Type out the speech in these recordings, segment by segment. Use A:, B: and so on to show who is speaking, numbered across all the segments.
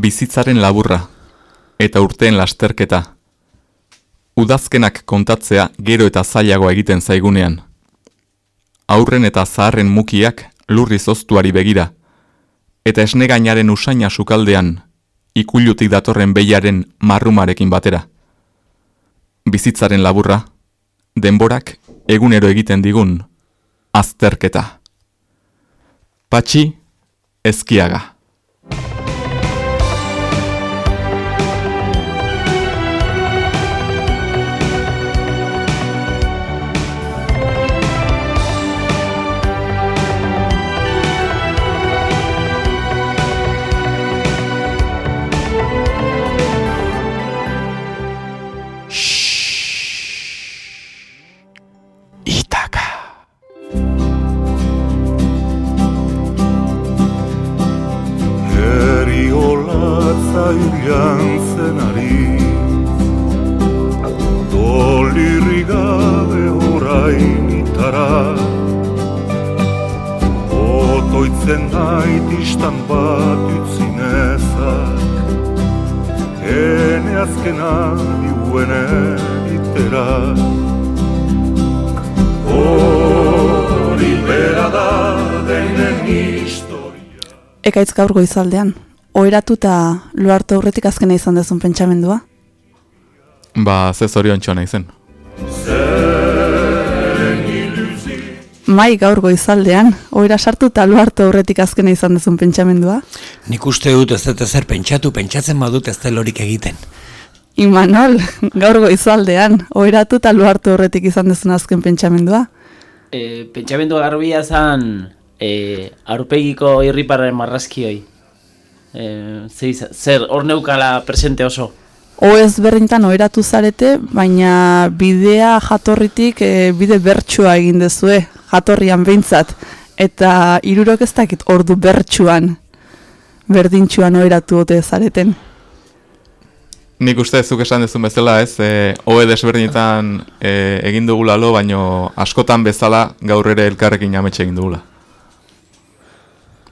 A: Bizitzaren laburra eta urteen lasterketa. Udazkenak kontatzea gero eta zailagoa egiten zaigunean. Aurren eta zaharren mukiak lurri zoztuari begira. Eta esnegainaren usaina sukaldean, ikulutik datorren behiaren marrumarekin batera. Bizitzaren laburra, denborak egunero egiten digun, azterketa. Patxi, ezkiaga.
B: Ekaitz gaur goizaldean. Oeratu eta luartu aurretik azkena izan dezun pentsamendua?
A: Ba, ze zorion txona izen.
B: Mai gaur goizaldean, oera sartu eta luartu aurretik azkena izan dezun pentsamendua?
C: Nik uste dut ez dut ezer pentsatu, pentsatzen badut ez lorik egiten.
B: Imanol, gaur goizaldean, oeratu eta luartu aurretik izan dezun azken pentsamendua?
D: E, pentsamendua garbia zan e, arpegiko irriparren marrazkioi. E, zer, hor neukala presente oso?
B: O ez berdintan oeratu zarete, baina bidea jatorritik e, bide bertsua egin dezue, jatorrian behintzat. Eta irurok ez dakit ordu bertsuan, berdintxuan oeratu ote zareten.
A: Nik uste zuk esan dezun bezala ez, e, oe desberdinetan e, egin dugula lo, baino askotan bezala gaur ere elkarrekin ametxe egin dugula.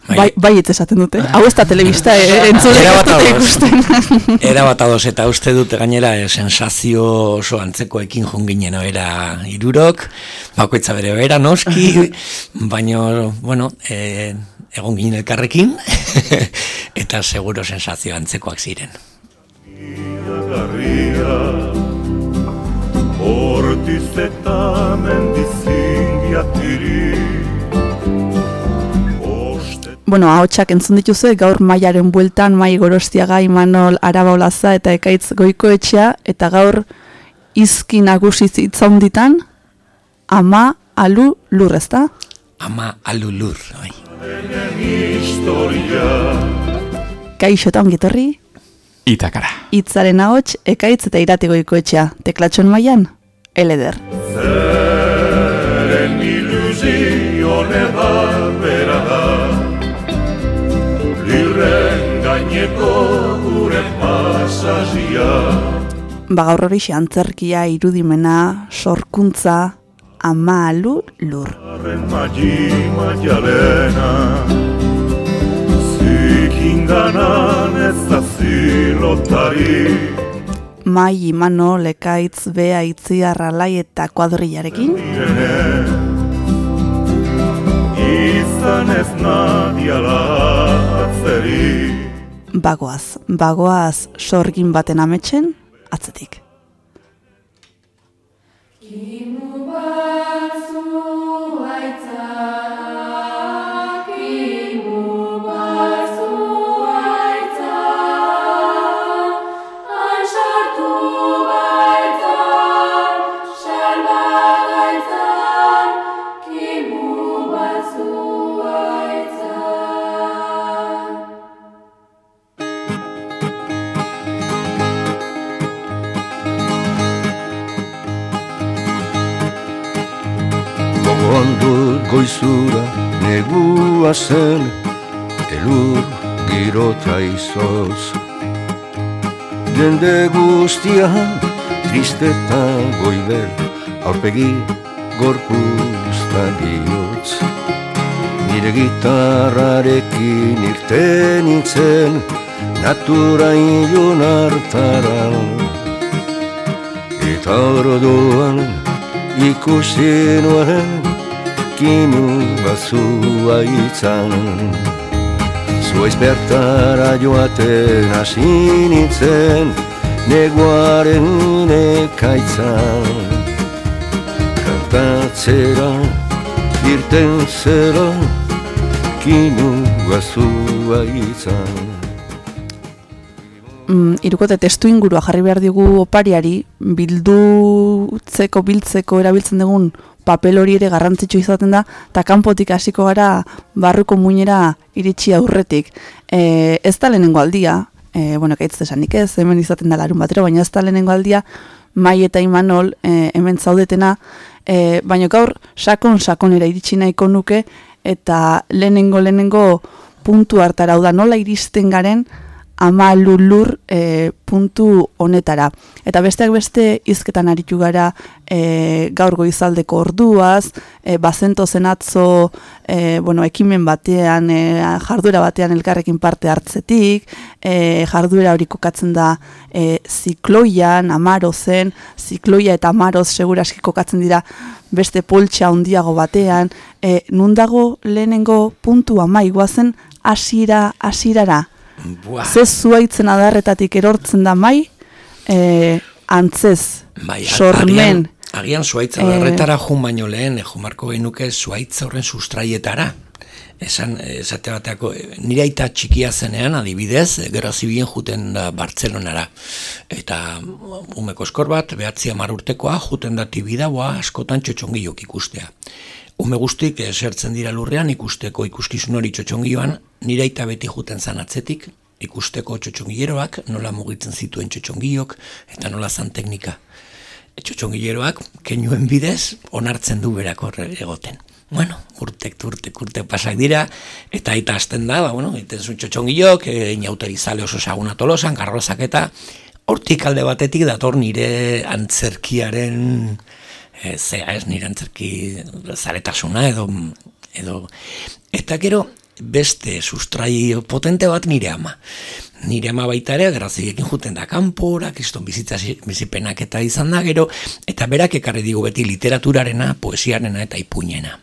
B: Bai, bai, bai esaten dute. Hau ez da telebista, eh, entzule ikusten.
C: Era bat ados, eta uste dute gainera eh, sensazio oso antzekoekin junginen era irurok, bakoitza bere bera noski, baino, bueno, eh, egon ginen elkarrekin, eta seguro sensazio antzekoak ziren. Hortiz eta
B: bueno, ahotsak entzun dituzu gaur mailaren bueltan mai gorostiaga Imanol Arabaolaza eta Ekaitz Goikoetxea eta gaur izki nagusi hitzaunditan ama alu lur, ezta?
C: Ama alu lur, bai.
B: Kaixo eta ongitorri?
A: Itakara.
B: Itzaren ahots, ekaitz eta irate goikoetxea. Teklatxon maian, eleder. Zeren ilusio gaineko gure pasazia Ba gaur hori antzerkia irudimena, sorkuntza, ama alu lur. Arren magi magialena Zikin ganan ez da zilotari. Mai imano lekaitz bea itziarra lai eta kuadrillarekin. Izan ez nadiala atzeri bagoaz, bagoaz sorgin baten ametxen, atzetik.
E: Goizura negua zen elur girota izoz. Jende guztian tristeta goiber aurpegi gorpuzta bihotz. Nire gitarrarekin irten itzen natura ilun hartara. Eta orduan ikusi nuen kinu bazua itzan Zuaiz bertara joaten hasi nintzen neguaren ekaitzan. Kantatzera irten zera kinu bazua itzan
B: mm, irukote testu ingurua jarri behar digu opariari, bildutzeko, biltzeko erabiltzen dugun papel hori ere garrantzitsu izaten da, eta kanpotik hasiko gara barruko muinera iritsi aurretik. E, ez da lehenengo aldia, e, bueno, kaitz esanik ez, hemen izaten da larun batero, baina ez da lehenengo aldia, mai eta imanol e, hemen zaudetena, e, baina gaur sakon sakonera iritsi nahiko nuke, eta lehenengo lehenengo puntu hartara, da nola iristen garen, ama lulur e, puntu honetara. Eta besteak beste izketan aritu gara e, gaur goizaldeko orduaz, e, bazento zenatzo e, bueno, ekimen batean, e, jarduera batean elkarrekin parte hartzetik, e, jarduera hori kokatzen da e, zikloian, amarozen, zikloia eta amaroz seguraski kokatzen dira beste poltsa handiago batean, e, nundago lehenengo puntu ama iguazen asira, asirara, Ze zuaitzen adarretatik erortzen da mai, e, antzez,
C: bai,
B: sormen.
C: Agian, agian zuaitza adarretara e, jun baino lehen, e, jumarko behinuke zuaitza horren sustraietara. Esan, esate bateako, nire aita txikia zenean, adibidez, gero zibien juten da Bartzelonara. Eta umeko eskor bat, behatzia marurtekoa, juten da tibidagoa askotan txotxongilok ikustea. Ume guztik esertzen dira lurrean ikusteko ikuskizun hori txotxongioan, nire aita beti juten zan atzetik, ikusteko txotxongileroak, nola mugitzen zituen txotxongiok, eta nola zan teknika. Txotxongileroak, kenuen bidez, onartzen du berako egoten. Bueno, urtek, urtek, urtek pasak dira, eta aita azten da, ba, bueno, iten zuen txotxongilok, e, inauterizale oso saguna tolosan, garrozak eta, hortik alde batetik dator nire antzerkiaren e, zea ez nire antzerki zaretasuna edo, edo eta gero beste sustrai potente bat nire ama. Nire ama baita ere, graziekin juten da kanpora, kriston bizitza bizipenak eta izan da gero, eta berak ekarri digu beti literaturarena, poesiarena eta ipuñena.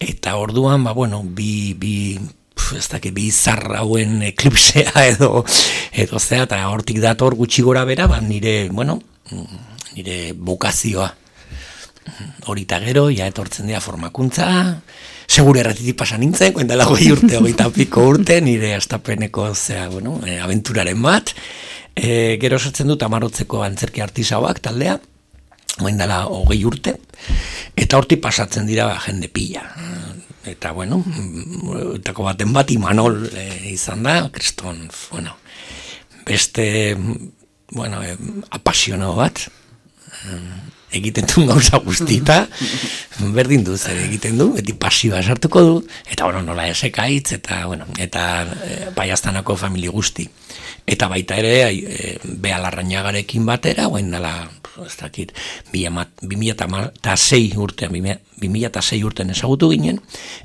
C: Eta orduan, ba, bueno, bi, bi, ez dakit, bi zarrauen eklipsea edo, edo zea, eta hortik dator gutxi gora bera, ba, nire, bueno, nire bukazioa horita gero, ja etortzen dira formakuntza, segure erratitik pasan nintzen, koen dela goi urte, hogeita piko urte, nire astapeneko zea, bueno, e, aventuraren bat, e, gero sortzen dut amarotzeko antzerki artisauak taldea, koen dela hogei urte, eta horti pasatzen dira jende pila. Eta, bueno, etako baten bat imanol e, izan da, kriston, bueno, beste, bueno, e, apasionado bat, egiten du gauza guztita, berdin du zer egiten du, beti pasiba sartuko du, eta bueno, nola esekaitz, eta, bueno, eta e, baiaztanako famili guzti. Eta baita ere, e, beha larrañagarekin batera, guen dela, ez dakit, bimila eta zei urtean, bimila eta zei urtean ezagutu ginen,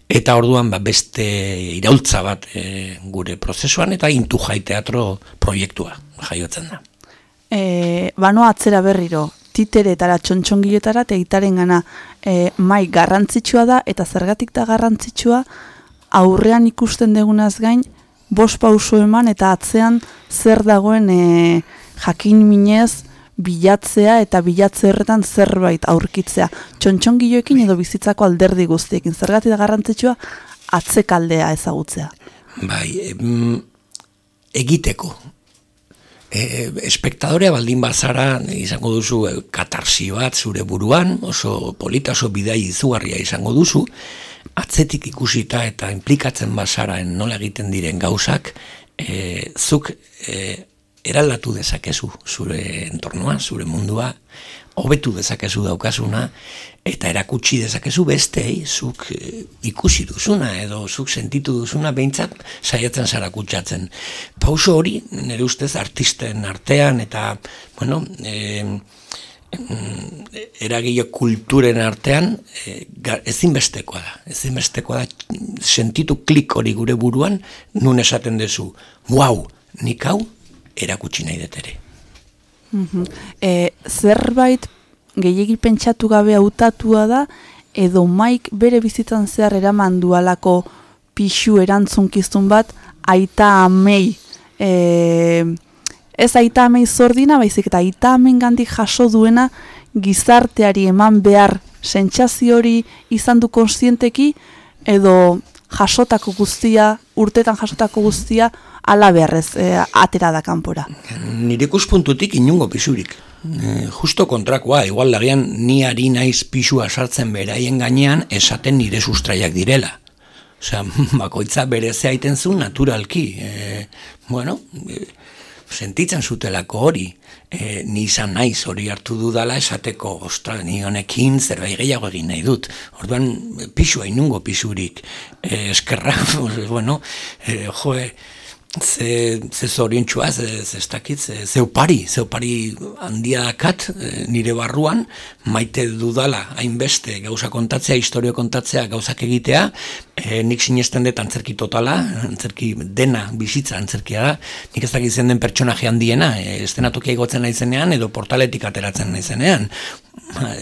C: eta orduan ba, beste iraultza bat e, gure prozesuan, eta intu jai teatro proiektua jaiotzen da.
B: E, bano atzera berriro, titeretara, txontxongiletara, teitaren gana e, mai garrantzitsua da, eta zergatik da garrantzitsua, aurrean ikusten degunaz gain, bos pauso eman, eta atzean zer dagoen e, jakin minez, bilatzea eta bilatze horretan zerbait aurkitzea. Txontxongiloekin edo bizitzako alderdi guztiekin. Zergatik da garrantzitsua atzekaldea ezagutzea.
C: Bai, egiteko, e, espectadorea baldin bazara izango duzu e, katarsi bat zure buruan, oso polita oso bidai izugarria izango duzu, atzetik ikusita eta implikatzen bazaraen nola egiten diren gauzak, e, zuk e, eraldatu dezakezu zure entornoa, zure mundua, hobetu dezakezu daukazuna, eta erakutsi dezakezu beste, zuk e, ikusi duzuna, edo zuk sentitu duzuna, behintzat saiatzen zara kutsatzen. Pauso hori, nire ustez, artisten artean, eta, bueno, e, eragile kulturen artean e, ezinbestekoa da. Ezinbestekoa da sentitu klik hori gure buruan nun esaten duzu. Wow, nik hau erakutsi nahi dut ere.
B: E, zerbait gehiegi pentsatu gabe hautatua da, edo maik bere bizitzan zehar eraman dualako pixu erantzunkizun bat, aita amei, e, ez aita amei zordina, baizik eta aita amen gandik jaso duena gizarteari eman behar sentsazio hori izan du konstienteki, edo jasotako guztia, urtetan jasotako guztia, ala beharrez, e, atera da kanpora.
C: Nire ikuspuntutik inungo pisurik. E, justo kontrakoa, igual lagian ni ari naiz pisua sartzen beraien gainean esaten nire sustraiak direla. Osea, bakoitza bere zeaiten zuen naturalki. E, bueno, e, sentitzen zutelako hori. E, ni izan naiz hori hartu dudala esateko, ostra, ni honekin zerbait gehiago egin nahi dut. Orduan, pisua inungo pisurik. E, eskerra, bueno, e, joe, ze, ze zoriontxua, ze, ze ez dakit, ze, ze upari, ze upari handia dakat e, nire barruan, maite dudala hainbeste gauza kontatzea, historio kontatzea, gauzak egitea, e, nik sinesten dut antzerki totala, antzerki dena bizitza antzerkia da, nik ez dakit zen den pertsonaje handiena, e, estenatokia igotzen naizenean, edo portaletik ateratzen naizenean,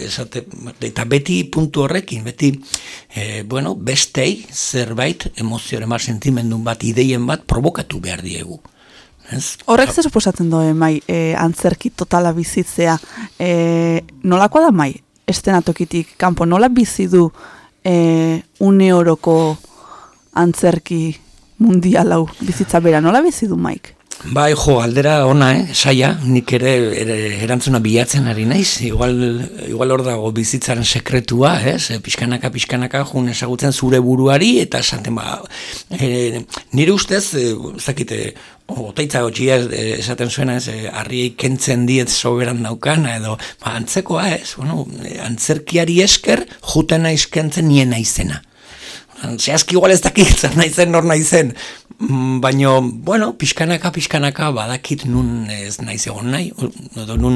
C: esate, eta beti puntu horrekin, beti, e, bueno, bestei zerbait emozioare mar sentimendun bat, ideien bat, provokatu behar diegu. Ez?
B: Horrek zer suposatzen doe mai e, antzerki totala bizitzea. E, nolakoa da mai estenatokitik kanpo nola bizi du e, une oroko antzerki mundialau bizitza bera nola bizi du maik?
C: Bai, jo, aldera ona, eh, saia, nik ere, ere erantzuna bilatzen ari naiz, igual, igual hor dago bizitzaren sekretua, ez, eh, pixkanaka, pixkanaka, jun esagutzen zure buruari, eta esaten, ba, e, nire ustez, e, zakite, otaitza gotxia esaten zuena, ez, harriei kentzen diet soberan daukana, edo, ba, antzekoa, ez, bueno, antzerkiari esker, jutena iskentzen nien naizena. Zehazki igual ez dakit, zer naizen, nor naizen, Mm, baino, bueno, pixkanaka, pixkanaka, badakit nun ez naiz egon nahi, edo nun,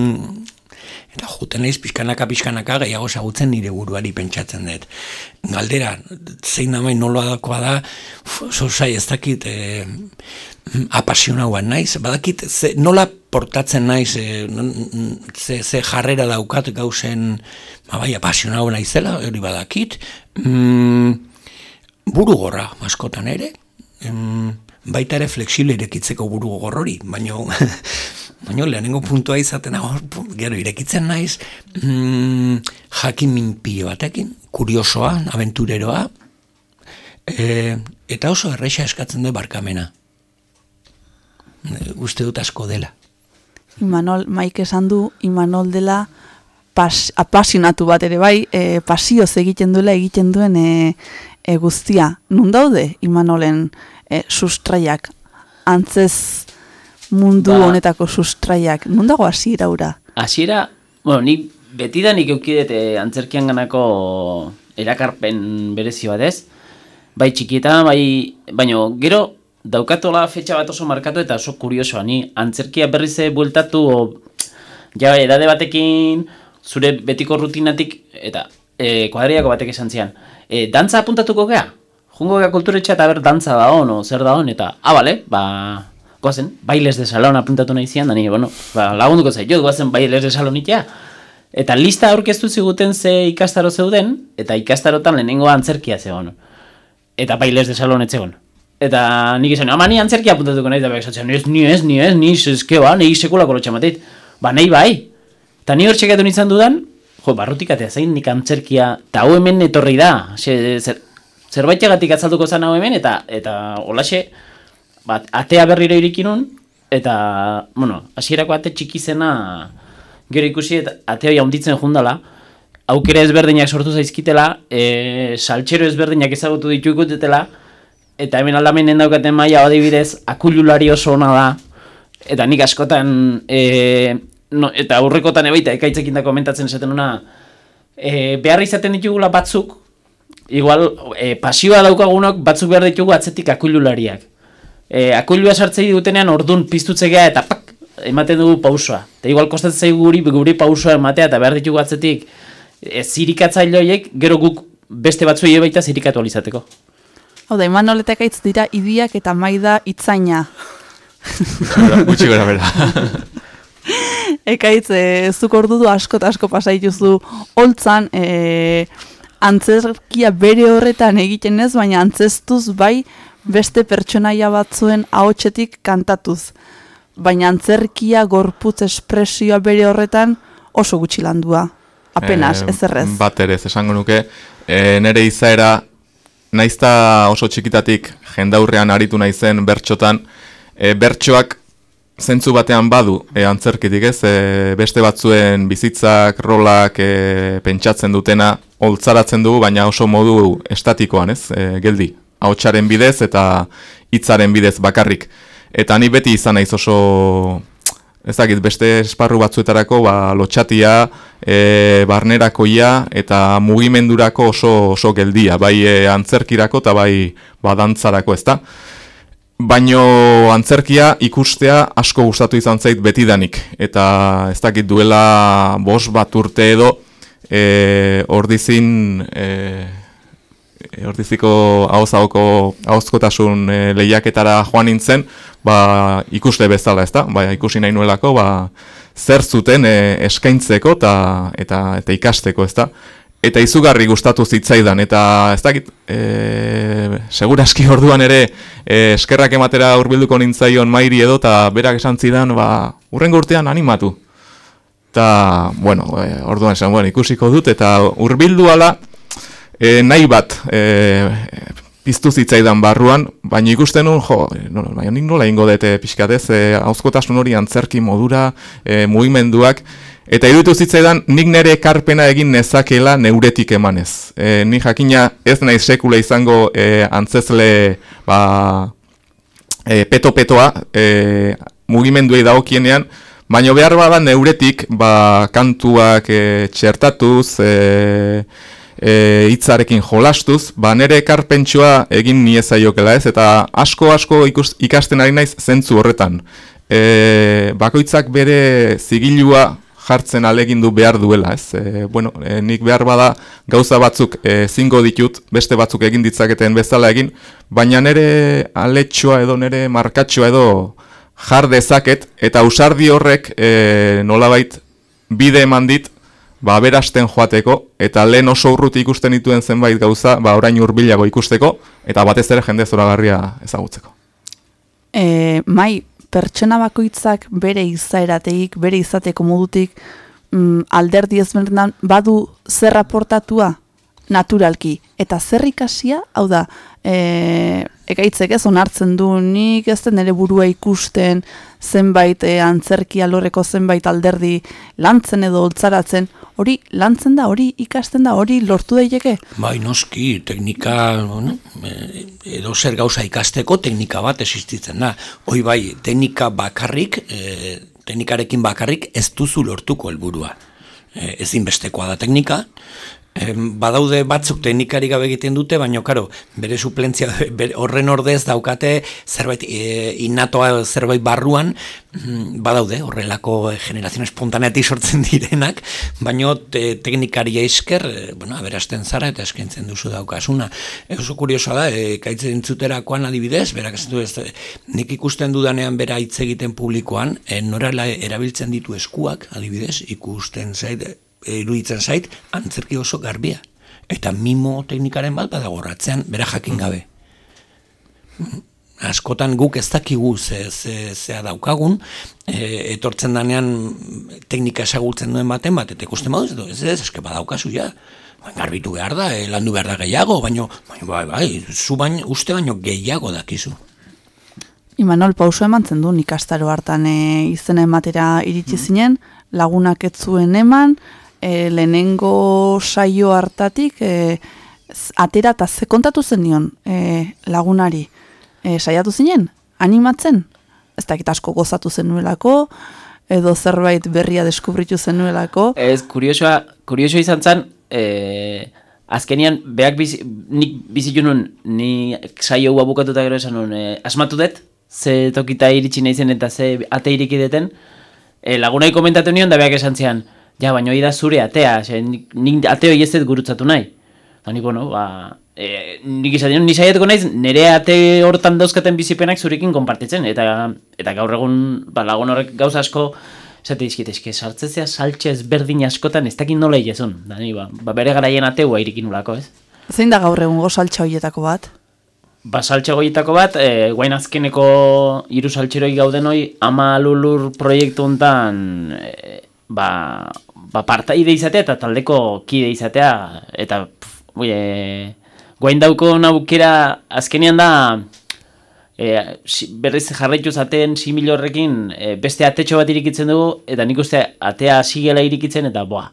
C: eta juten naiz pixkanaka, pixkanaka, gehiago zagutzen nire buruari pentsatzen dut. Galdera, zein namain noloa dakoa da, zozai ez dakit, e, apasionauan naiz, badakit, ze, nola portatzen naiz, e, ze, ze jarrera daukat gauzen, ba bai, apasionau naizela, hori badakit, mm, buru gorra, maskotan ere, em, baita ere flexible irekitzeko buru gorrori, baino, baino lehenengo puntua izaten, hor, gero irekitzen naiz, mm, jakin minpio batekin, kuriosoa, aventureroa, e, eta oso erreixa eskatzen du barkamena. Uste dut asko dela.
B: Imanol, maik esan du, Imanol dela pas, apasionatu bat ere bai, e, pasioz egiten duela egiten duen e, e, guztia. Nun daude Imanolen e, sustraiak, antzez mundu
D: Ba.
B: honetako sustraiak, nun dago hasiera ura?
D: Hasiera, bueno, ni beti da nik eukidet eh, antzerkian ganako erakarpen berezi bat ez. Bai txikieta, bai, baino gero daukatola fetxa bat oso markatu eta oso kuriosoa. Ni antzerkia berrize bueltatu, o, ja edade batekin, zure betiko rutinatik, eta e, kuadriako batek esan zian, e, dantza apuntatuko gea? Jungo gea kulturetxa eta ber dantza da hon, o zer da hon, eta, ah, bale, ba, goazen, bailes de salon apuntatu nahi zian, da ni, bueno, ba, lagunduko zait, jo, goazen bailes de salon itea. Eta lista aurkeztu ziguten ze ikastaro zeuden, eta ikastarotan lehenengo antzerkia zegoen. Eta bailes de salon etzegon. Eta nik izan, ama ni antzerkia apuntatuko nahi, eta behar esatzen, ez, ni ez, ni ez, ni eske ba, nahi sekulako lotxamatit. Ba, nahi bai. Eta ni hor txekatu nintzen dudan, jo, barrutik atea zain nik antzerkia, eta hau hemen etorri da, xe, zer, zerbaitegatik atzalduko zen hau hemen, eta, eta holaxe, bat, atea berriro irikinun, eta, bueno, hasierako ate txiki zena, gero ikusi eta ate hori handitzen jundala, aukera ezberdinak sortu zaizkitela, e, saltxero ezberdinak ezagutu ditu ikutetela, eta hemen aldamenen daukaten maila adibidez, akululari oso ona da, eta nik askotan, e, no, eta aurrekotan ebaita ekaitzekin da komentatzen esaten una, e, behar izaten ditugula batzuk, igual e, pasioa daukagunok batzuk behar ditugu atzetik akululariak. E, akulua sartzei dutenean ordun piztutzegea eta pak, ematen dugu pausoa. Eta igual kostatzen zaigu guri, guri pausoa ematea eta behar ditugu atzetik e, zirikatzaile horiek, gero guk beste batzuei baita zirikatu alizateko.
B: Hau da, aitz dira idiak eta maida itzaina.
A: Gutxi gara bera.
B: Ekaitz, e, zuk ordu du asko eta asko pasa dituzu holtzan, e, antzerkia bere horretan egiten ez, baina antzestuz bai beste pertsonaia batzuen ahotsetik kantatuz. Baina antzerkia gorputz espresioa bere horretan oso gutxi landua. Apenas,
A: Eh,
B: ez errez.
A: Bat ere, esango nuke, e, nere izaera, naizta oso txikitatik jendaurrean aritu naizen bertxotan, e, bertxoak zentzu batean badu e, antzerkitik ez, e, beste batzuen bizitzak, rolak e, pentsatzen dutena, holtzaratzen dugu, baina oso modu estatikoan ez, e, geldi, ahotsaren bidez eta hitzaren bidez bakarrik. Eta ni beti izan naiz oso ez beste esparru batzuetarako ba, lotxatia, e, barnerakoia eta mugimendurako oso, oso geldia, bai e, antzerkirako eta bai ba, dantzarako, ezta? Baino antzerkia ikustea asko gustatu izan zait betidanik, eta ez dakit duela bos bat urte edo e, ordizin e, e, ordiziko ahozako ahozkotasun e, lehiaketara joan nintzen, ba, ikuste bezala, ezta? Ba, ikusi nahi nuelako, ba, zer zuten e, eskaintzeko eta, eta, eta ikasteko, ezta? Eta izugarri gustatu zitzaidan, eta ez dakit, e, seguraski orduan ere e, eskerrak ematera hurbilduko nintzaion mairi edo, eta berak esan zidan, ba, urrengo urtean animatu. Eta, bueno, e, orduan esan, bueno, ikusiko dut, eta hurbildu ala, e, nahi bat e, piztu zitzaidan barruan, baina ikusten nun, jo, e, no, baina nik nola ingo dute pixkatez, e, hauzkotasun hori antzerki modura, e, mugimenduak, eta iruditu zitzaidan nik nere ekarpena egin nezakela neuretik emanez. E, ni jakina ez naiz sekula izango e, antzezle ba, e, peto-petoa e, mugimenduei dagokienean, baina behar bada neuretik ba, kantuak e, txertatuz, e, e, hitzarekin jolastuz, ba nere ekarpentsua egin niezaiokela ez, eta asko-asko ikasten ari naiz zentzu horretan. E, bakoitzak bere zigilua jartzen alegindu behar duela, ez? E, bueno, e, nik behar bada gauza batzuk e, zingo ditut, beste batzuk egin ditzaketen bezala egin, baina nere aletxoa edo nere markatxoa edo jar dezaket, eta usardi horrek e, nolabait bide eman dit, ba, berasten joateko, eta lehen oso urruti ikusten dituen zenbait gauza, ba, orain hurbilago ikusteko, eta batez ere jende zoragarria ezagutzeko.
B: e, mai, pertsona bakoitzak bere izaerateik, bere izateko modutik, mm, alderdi ezberdinan badu zer raportatua naturalki. Eta zer ikasia, hau da, e, ekaitzek ez onartzen du, nik ez den ere burua ikusten, zenbait e, antzerki alorreko zenbait alderdi lantzen edo holtzaratzen, hori lantzen da, hori ikasten da, hori lortu daiteke?
C: Bai, noski, teknika, bueno, eh, edo zer gauza ikasteko teknika bat existitzen da. Hoi bai, teknika bakarrik, e, teknikarekin bakarrik ez duzu lortuko helburua. E, ezinbestekoa da teknika, badaude batzuk teknikari gabe egiten dute, baina karo, bere suplentzia bere, horren ordez daukate zerbait e, innatoa zerbait barruan, mm, badaude horrelako generazio espontaneatik sortzen direnak, baina te, teknikari esker, e, bueno, aberasten zara eta eskaintzen duzu daukasuna. E, oso kuriosoa da, e, kaitzen zuterakoan adibidez, berak ez du ez, nik ikusten dudanean bera hitz egiten publikoan, e, norala erabiltzen ditu eskuak, adibidez, ikusten zait, iruditzen zait, antzerki oso garbia. Eta mimo teknikaren bat badago ratzean, bera jakin gabe. Askotan guk ez dakigu ze, ze, zea daukagun, e, etortzen danean teknika esagultzen duen baten bat, eta ikusten baduz, ez ez, eske badaukazu ja. Baina garbitu behar da, e, landu behar da gehiago, baino, baino bai, bai, zu baino, uste baino gehiago dakizu.
B: Imanol, pauso eman zen du ikastaro hartan e, izena ematera iritsi zinen, lagunak ez zuen eman, e, lehenengo saio hartatik, e, atera eta ze kontatu zen nion e, lagunari. E, saiatu zinen, animatzen, ez dakit asko gozatu zenuelako, edo zerbait berria deskubritu zenuelako.
D: Ez, kuriosoa, kuriosoa izan zen, e, azkenian, beak bizi, nik bizitu nun, ni saio hua bukatuta gero esan nun, e, asmatu dut, ze tokita iritsi nahi zen eta ze ate iriki deten, e, lagunai komentatu nion, da beak esan zian, ja, baina hori da zure atea, ze, nik, nik ate hori ez dut gurutzatu nahi. Da ni, bueno, ba, e, nik izaten, ni saiatuko naiz, nire ate hortan dauzkaten bizipenak zurekin konpartitzen, eta eta gaur egun, ba, lagun horrek gauza asko, esate dizkit, eske, sartzezea saltxe ezberdin askotan, ez dakit nola egizun, da ni, ba, ba, bere garaien ateua irikin ulako, ez?
B: Zein da gaur egun saltxa hoietako bat?
D: Ba, saltxe goietako bat, e, guain azkeneko hiru saltxeroi gauden hoi, ama lulur proiektu hontan, e, ba, ba, partaide izatea eta taldeko kide izatea, eta, e, guain dauko naukera azkenean da, e, berriz jarraitu zaten simil horrekin e, beste atetxo bat irikitzen dugu, eta nik uste atea sigela irikitzen, eta boa,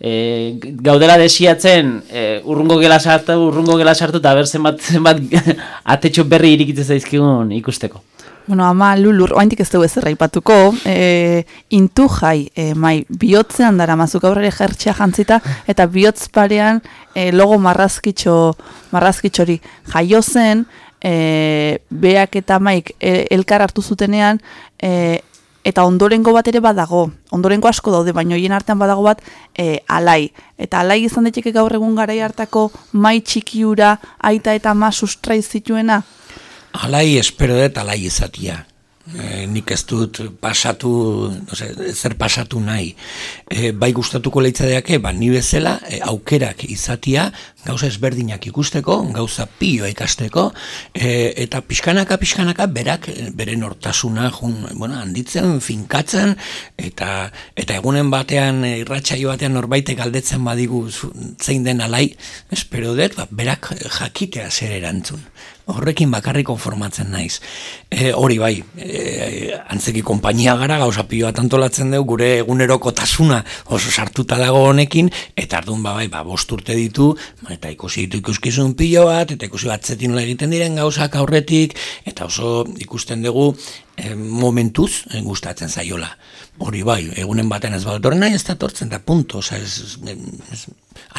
D: e, gaudela desiatzen e, urrungo gela sartu, urrungo gela sartu, eta ber zenbat, zenbat atetxo berri irikitzen zaizkigun ikusteko.
B: Bueno, ama lulur, oaintik ez dugu ez erraipatuko, e, intu jai, e, mai, bihotzean dara mazuk aurrere jertxea jantzita, eta bihotz parean e, logo marrazkitxo, marrazkitxori jaio zen, e, beak eta maik e, elkar hartu zutenean, e, eta ondorengo bat ere badago, ondorengo asko daude, baina hoien artean badago bat e, alai. Eta alai izan daiteke gaur egun garai hartako mai txikiura aita eta ma sustrai zituena,
C: Alai espero dut alai izatia. E, nik ez dut pasatu, no sé, zer pasatu nahi. E, bai gustatuko leitzadeake, ba, ni bezala, e, aukerak izatia, gauza ezberdinak ikusteko, gauza pio ikasteko, e, eta pixkanaka, pixkanaka, berak, bere nortasuna, jun, bueno, handitzen, finkatzen, eta eta egunen batean, irratsaio batean norbaitek galdetzen badigu zein den alai, espero dut, ba, berak jakitea zer erantzun horrekin bakarrik konformatzen naiz. E, hori bai, e, antzeki konpainia gara, gauza pilo bat antolatzen dugu, gure egunerokotasuna oso sartuta dago honekin, eta ardun ba bai, ba, bost urte ditu, eta ikusi ditu ikuskizun pilo bat, eta ikusi batzetin nola egiten diren gauzak aurretik, eta oso ikusten dugu e, momentuz e, gustatzen zaiola. Hori bai, egunen baten ez badotorren nahi ez da tortzen da punto, oza, ez, ez, ez,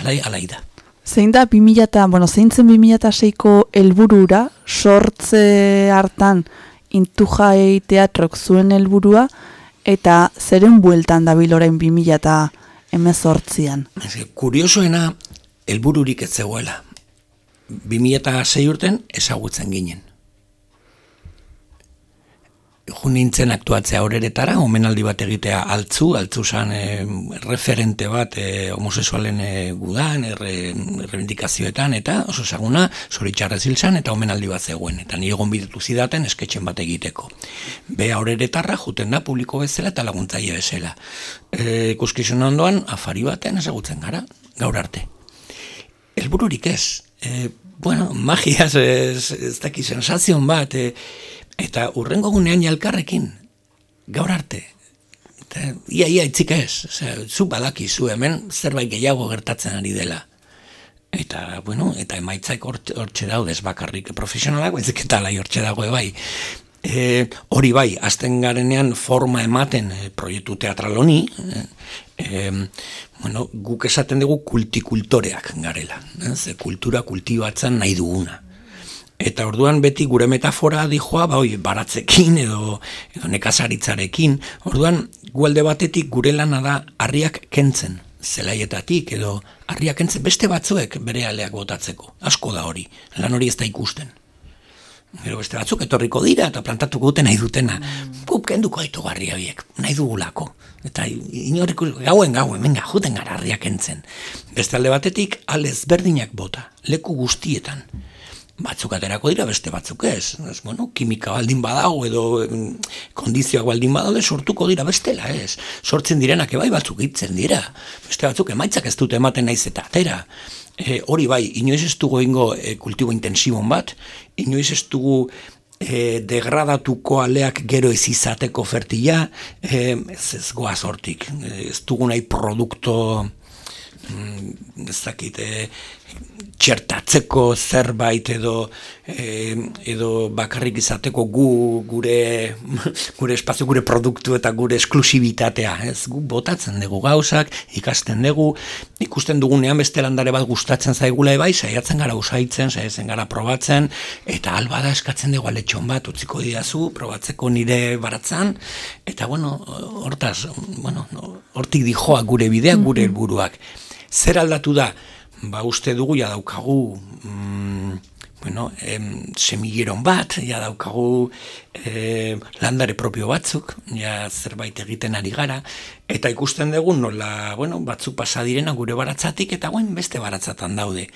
C: alai, alai da.
B: Zein da 2000 eta, bueno, zein zen 2006ko helburura sortze hartan intu jai teatrok zuen helburua eta zeren bueltan dabil orain 2000 eta emezortzian.
C: Ez, kuriosoena, helbururik ez zegoela. 2006 urten ezagutzen ginen. Nintzen aktuatzea horeretara, omenaldi bat egitea altzu, altzu zan e, referente bat e, homosexualen e, gudan, erre, errebindikazioetan, eta oso zaguna, zoritxarrez hil eta omenaldi bat zegoen, eta ni egon bidetu zidaten esketxen bat egiteko. Bea horeretarra, juten da publiko bezala eta laguntzaile bezala. E, ikuskizun ondoan, afari batean ezagutzen gara, gaur arte. Elbururik ez. E, bueno, magiaz ez, ez daki sensazion bat, e, eta urrengo gunean jalkarrekin, gaur arte. Eta, ia, ia, itzik ez. Osea, zu badaki zu hemen zerbait gehiago gertatzen ari dela. Eta, bueno, eta emaitzak hort- hortxe daude, ez bakarrik profesionalak, baizik eta lai hortxe dago bai. E, hori bai, azten garenean forma ematen e, proiektu teatral honi, e, bueno, guk esaten dugu kultikultoreak garela, ez? kultura kultibatzen nahi duguna. Eta orduan beti gure metafora dijoa, ba, oi, baratzekin edo, edo nekazaritzarekin. Orduan, gualde batetik gure lana da harriak kentzen, zelaietatik edo harriak kentzen beste batzuek bere aleak botatzeko. Asko da hori, lan hori ez da ikusten. Gero beste batzuk etorriko dira eta plantatuko dute nahi dutena. Guk kenduko haitu garri horiek, nahi dugulako. Eta inorek gauen gauen, venga, juten gara harriak kentzen. Beste alde batetik, alez berdinak bota, leku guztietan batzuk aterako dira, beste batzuk ez. ez bueno, kimika baldin badago edo kondizioak baldin badaude sortuko dira bestela ez. Sortzen direnak ebai batzuk hitzen dira. Beste batzuk emaitzak ez dute ematen naiz eta atera. E, hori bai, inoiz ez dugu ingo e, kultibo intensibon bat, inoiz ez dugu e, degradatuko aleak gero ez izateko fertila, e, ez ez goaz hortik. E, ez dugu nahi produkto mm, ez dakit, e, txertatzeko zerbait edo e, edo bakarrik izateko gu gure gure espazio gure produktu eta gure esklusibitatea, ez gu botatzen dugu gauzak, ikasten dugu, ikusten dugunean beste landare bat gustatzen zaigula ebai, saiatzen gara usaitzen, saiatzen gara probatzen eta alba da eskatzen dugu aletxon bat utziko didazu, probatzeko nire baratzan eta bueno, hortaz, bueno, hortik dijoa gure bideak, gure helburuak. Zer aldatu da? Ba uste dugu ja daukagu mm, bueno, em, semigeron bat, ja daukagu eh, landare propio batzuk, ja zerbait egiten ari gara, eta ikusten dugu nola, bueno, batzuk pasa direna gure baratzatik, eta guen beste baratzatan daude.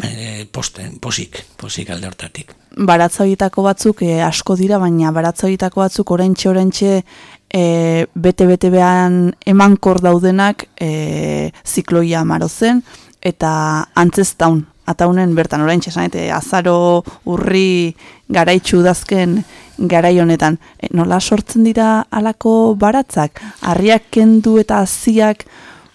C: E, posten, posik, posik alde hortatik.
B: Baratza horietako batzuk e, asko dira, baina baratza horietako batzuk orentxe orentxe e, bete-bete behan emankor daudenak e, zikloia marozen, eta antzestaun, ataunen bertan orain txesan, eta azaro urri garaitxu dazken garai honetan. E, nola sortzen dira alako baratzak? Harriak kendu eta aziak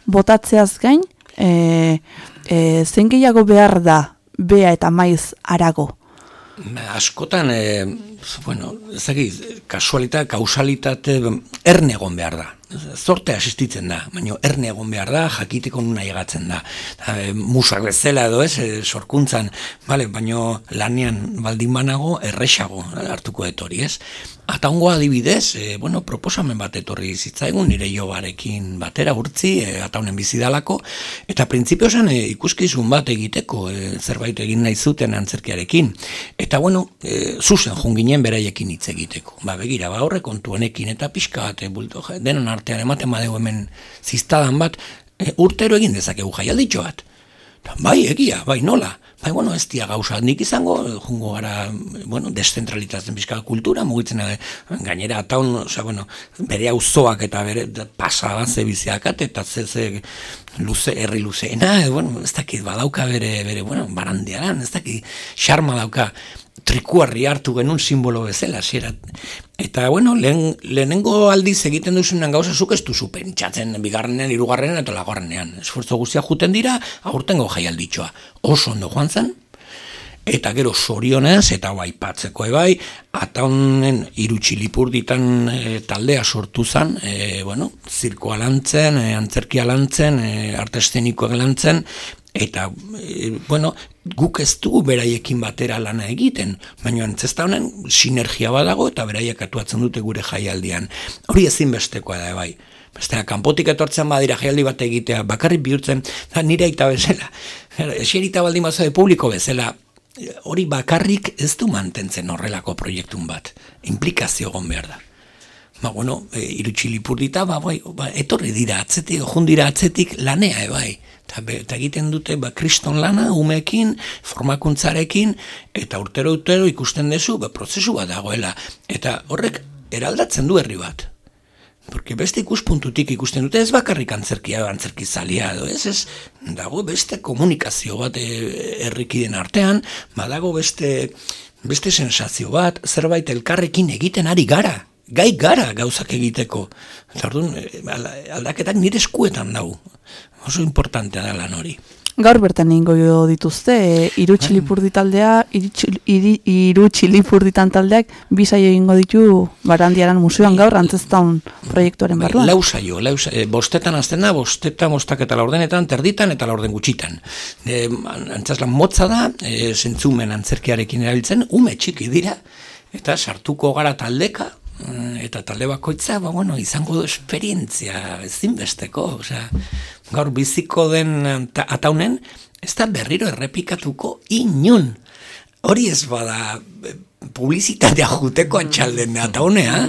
B: botatzeaz gain, e, e, zen gehiago behar da bea eta maiz arago?
C: Askotan, e, bueno, ezagik, kasualita, kausalitate, erne egon behar da zorte asistitzen da, baina erne egon behar da, jakiteko nuna egatzen da. E, musak bezala edo ez, e, sorkuntzan, vale, baina lanean baldin banago, erresago hartuko etori ez. Ata ongo adibidez, e, bueno, proposamen bat etorri zitzaigun, nire jobarekin batera urtzi, e, ata honen bizidalako, eta printzipio zen e, ikuskizun bat egiteko, e, zerbait egin nahi zuten antzerkiarekin. Eta bueno, e, zuzen junginen beraiekin hitz egiteko. Ba, begira, ba, horre kontu honekin, eta pixka bat, e, bulto, denon artean ematen badegu hemen ziztadan bat, e, urtero egin dezakegu jaialditxo bat. bai, egia, bai, nola? Bai, bueno, ez dia gauza, nik izango, jungo gara, bueno, descentralitazen bizka kultura, mugitzen e, gainera, eta on, oza, bueno, bere auzoak eta bere pasa bat ze biziakat, eta ze, ze luze, herri luzeena, e, bueno, ez dakit, badauka bere, bere, bueno, barandiaran, ez dakit, xarma dauka, trikuarri hartu genuen simbolo bezala, zera. Eta, bueno, lehen, lehenengo aldiz egiten duzunen gauza zuk ez duzu pentsatzen bigarrenean, irugarrenean eta lagarrenean. Esforzo guztia juten dira, aurtengo jaialditxoa. Oso ondo joan zen, eta gero sorionez, eta bai patzeko ebai, eta honen irutxilipur ditan e, taldea sortu zen, e, bueno, zirkoa lantzen, e, antzerkia lantzen, e, artestenikoak lantzen, eta e, bueno, guk ez dugu beraiekin batera lana egiten, baina antzesta honen sinergia badago eta beraiek atuatzen dute gure jaialdian. Hori ezinbestekoa da bai. Bestera, kanpotik etortzen badira jaialdi bat egitea, bakarrik bihurtzen, da, nire aita bezala, esierita baldin de publiko bezala, hori bakarrik ez du mantentzen horrelako proiektun bat. Implikazio gon behar da. Ba, bueno, e, dita, ba, bai, ba, etorri dira atzetik, jundira atzetik lanea, e, bai. Eta egiten dute ba, kriston lana, umekin, formakuntzarekin, eta urtero urtero ikusten dezu, ba, prozesu bat dagoela. Eta horrek eraldatzen du herri bat. Porque beste ikuspuntutik ikusten dute ez bakarrik antzerkia, antzerki zalia edo, ez ez, dago beste komunikazio bat e, herrikiden artean, badago beste, beste sensazio bat, zerbait elkarrekin egiten ari gara, gai gara gauzak egiteko. Eta e, aldaketak nire eskuetan dago oso importantea da lan hori.
B: Gaur bertan egingo dituzte, e, irutxilipurdi taldea, irutxilipurditan taldeak, bizai egingo ditu barandiaran museoan gaur, antzestaun proiektuaren barruan.
C: Lau saio, lau saio, e, bostetan azten da, bostetan, bostak eta laurdenetan, terditan eta laurden gutxitan. E, antzazlan motza da, e, zentzumen antzerkiarekin erabiltzen, ume txiki dira, eta sartuko gara taldeka, eta talde bakoitza, ba, bueno, izango du esperientzia ezinbesteko, osea, gaur biziko den ataunen, ez da berriro errepikatuko inun. Hori ez bada publizitatea juteko atxalden ataunea,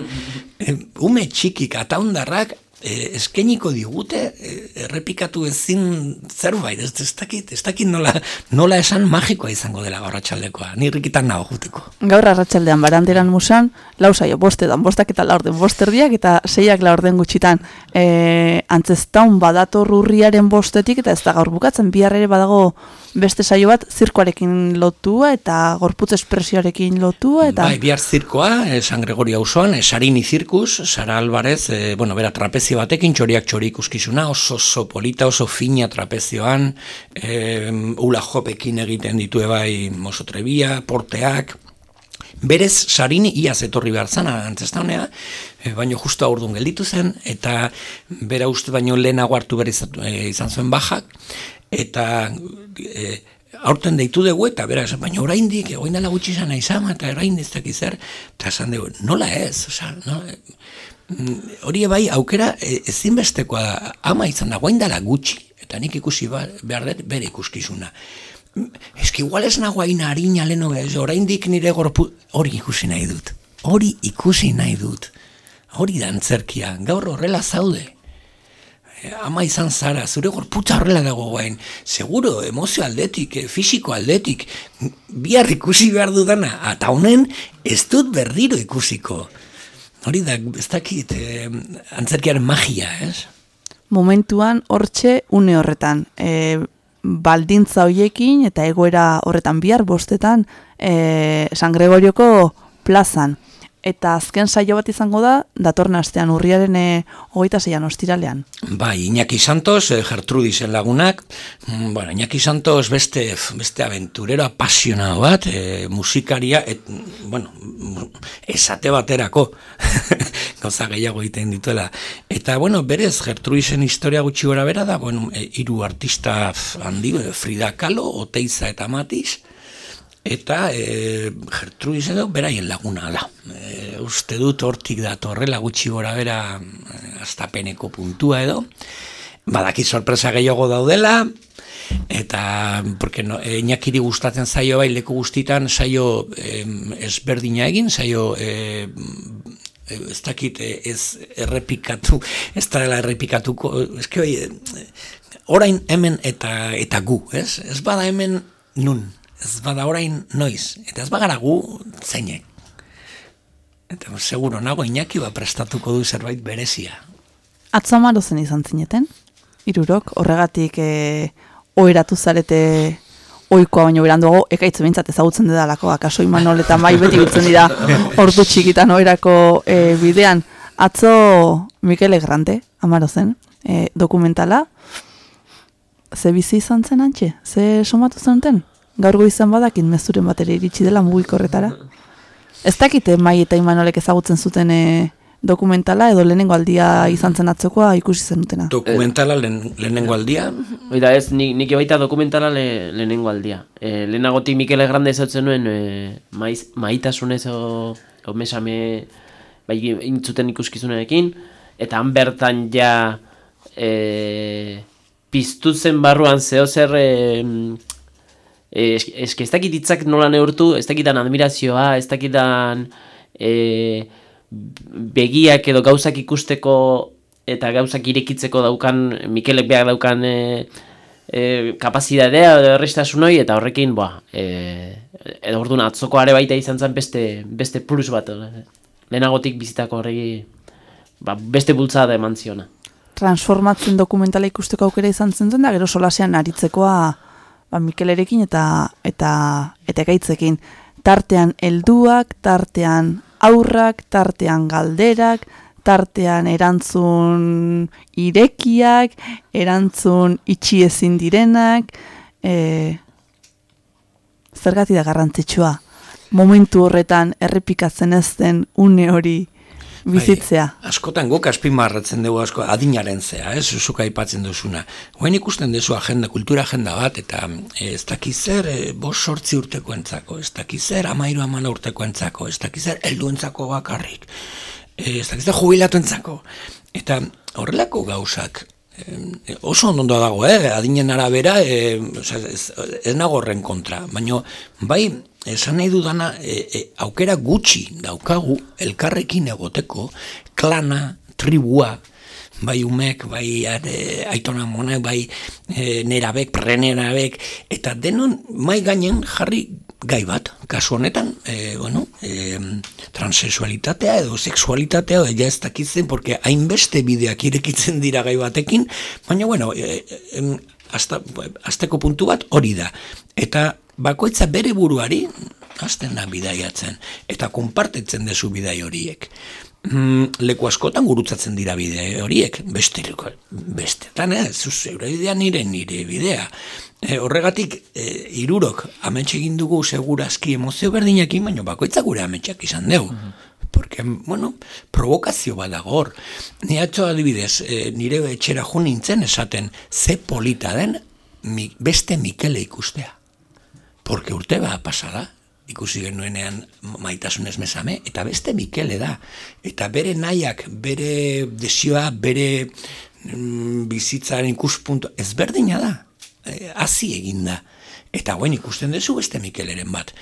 C: eh, ume txikik ataundarrak e, eskeniko digute e, errepikatu ezin zerbait, ez, ez dakit, ez dakit nola, nola esan magikoa izango dela gaur atxaldekoa, nirrikitan nago juteko.
B: Gaur arratsaldean baranderan musan, lau saio, bostetan, bostak eta laurden bosterdiak eta seiak laurden gutxitan. E, antzestaun badator urriaren bostetik eta ez da gaur bukatzen, bihar badago beste saio bat zirkoarekin lotua eta gorputz espresioarekin lotua eta
C: bai bihar zirkoa eh, San Gregorio auzoan eh, Sarini Zirkus Sara Alvarez eh, bueno bera trapezio batekin txoriak txori ikuskizuna oso oso polita oso fina trapezioan eh, ula jopekin egiten ditu bai moso trebia porteak. Berez, sarini iaz etorri behar zana antzestaunea, baino justu aurdun gelditu zen, eta bera uste baino lehenago hartu behar izan zuen bajak, eta e, aurten deitu dugu eta beraz, baina oraindik egoin dela gutxi izan izan, eta orain ez dakiz zer, eta esan dugu, nola ez, oza, no, mm, hori bai aukera ezinbestekoa ama izan da, guain dela gutxi, eta nik ikusi ba, behar dut bere ikuskizuna. Eski igual ez nago hain harina leno, oraindik nire gorpu, hori ikusi nahi dut. Hori ikusi nahi dut. Hori da antzerkia, gaur horrela zaude. E, ama izan zara, zure gorputza horrela dago guain. Seguro, emozio aldetik, e, fisiko aldetik, bihar ikusi behar dudana, eta honen ez dut berdiro ikusiko. Hori da, ez dakit, e, antzerkiaren magia, ez?
B: Momentuan hortxe une horretan. E, baldintza hoiekin eta egoera horretan bihar bostetan e, San Gregorioko plazan. Eta azken saio bat izango da, datorren astean urriaren e, hogeita zeian ostiralean.
C: Bai, Iñaki Santos, e, Gertrudisen lagunak, mm, bueno, Iñaki Santos beste, beste aventurero apasionado bat, e, musikaria, et, bueno, esate baterako, gauza gehiago egiten dituela. Eta, bueno, berez, Gertrudisen historia gutxi gora bera da, bueno, e, hiru artista handi, Frida Kahlo, Oteiza eta Matiz, eta e, Gertrudis edo beraien laguna da. E, uste dut hortik da torrela gutxi gora bera e, astapeneko puntua edo. Badaki sorpresa gehiago daudela, eta porque no, e, inakiri gustatzen zaio bai leku guztitan saio e, ezberdina egin, saio e, ez dakit ez errepikatu, ez da errepikatuko, ez que, orain hemen eta eta gu, ez? Ez bada hemen nun, ez bada orain noiz, eta ez bagara gu zeinek. Eta seguro nago inaki ba prestatuko du zerbait berezia.
B: Atzo zen izan zineten, irurok, horregatik e, oeratu zarete oikoa baino beranduago, ekaitzu bintzat ezagutzen dedalako, akaso imanol eta mai beti gutzen dira ordu txikitan oerako e, bidean. Atzo Mikel Egrante, amaro zen, e, dokumentala, ze bizi izan zen antxe? Ze somatu zen gaurgo izan badakin mezuren batera iritsi dela mugikorretara. Ez dakite mai eta imanolek ezagutzen zuten e, dokumentala edo lehenengo aldia izan zen atzokoa ikusi zen dutena.
C: Dokumentala lehen, lehenengo aldia?
D: Oida ez, nik, nik baita dokumentala le, lehenengo aldia. E, lehenagotik Mikel Grande ezatzen nuen e, maiz, maitasunez o, o mesame bai, intzuten ikuskizunekin, eta han bertan ja e, piztu zen barruan zeo zer e, eske ez dakit itzak nola neurtu, ez dakitan admirazioa, ez dakitan e, begiak edo gauzak ikusteko eta gauzak irekitzeko daukan, Mikelek behar daukan e, e, kapazidadea edo errestasun hori, eta horrekin, boa, e, edo orduan atzoko are baita izan zen beste, beste plus bat, lehenagotik bizitako horregi ba, beste bultzada eman ziona.
B: Transformatzen dokumentala ikusteko aukera izan zen da, gero solasean aritzekoa ba, Mikelerekin eta eta eta gaitzekin tartean helduak, tartean aurrak, tartean galderak, tartean erantzun irekiak, erantzun itxi ezin direnak, e, zergati da garrantzitsua. Momentu horretan errepikatzen ez den une hori bizitzea.
C: Bai, askotan guk azpimarratzen dugu asko adinaren zea, ez, zuzuka aipatzen duzuna. Guen ikusten duzu agenda, kultura agenda bat, eta eh, ez dakizer e, bos sortzi urteko entzako, ez dakizer amairu amana urteko entzako, ez dakizer eldu entzako bakarrik, e, ez dakizer jubilatu entzako. Eta horrelako gauzak, oso ondo dago, eh? adinen arabera, e, ez, ez nago horren kontra, baina bai esan nahi dudana e, e, aukera gutxi daukagu elkarrekin egoteko klana, tribua, bai umek, bai are, aitona monek, bai e, nerabek, prenerabek, eta denon mai gainen jarri gai bat, kasu honetan, e, bueno, e, transexualitatea edo sexualitatea edo ja ez dakitzen, porque hainbeste bideak irekitzen dira gai batekin, baina bueno, e, e, hasta, azteko puntu bat hori da. Eta bakoitza bere buruari hasten da bidaiatzen eta konpartetzen dezu bidai horiek. Mm, leku askotan gurutzatzen dira bide horiek, beste bestetan, eh, zeure bidea nire nire bidea. E, horregatik, e, irurok, ametxe egin dugu segurazki emozio berdinekin, baina bakoitza gure ametxeak izan dugu. Mhm. Porque, bueno, provokazio badagor. Ni atzo adibidez, e, nire etxera jo nintzen esaten, ze polita den beste Mikele ikustea. Porque urte ba pasada, ikusi genuenean maitasunez mesame, eta beste Mikele da. Eta bere nahiak, bere desioa, bere mm, bizitzaren ikuspuntu, ezberdina da. E, hazi egin da. Eta guen ikusten duzu beste Mikeleren bat.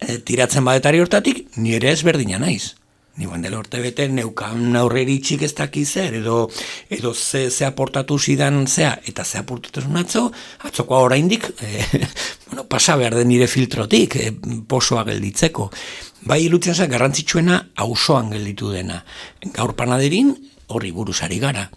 C: E, tiratzen badetari hortatik, nire ezberdina naiz. Ni guan dela urte bete neukan aurreri txik ez zer, edo, edo ze, ze aportatu zidan zea, eta ze aportatu atzo, atzokoa oraindik, e, bueno, pasa behar den nire filtrotik, e, posoa gelditzeko. Bai ilutzen za, garrantzitsuena auzoan gelditu dena. Gaur panaderin, horri buruzari gara.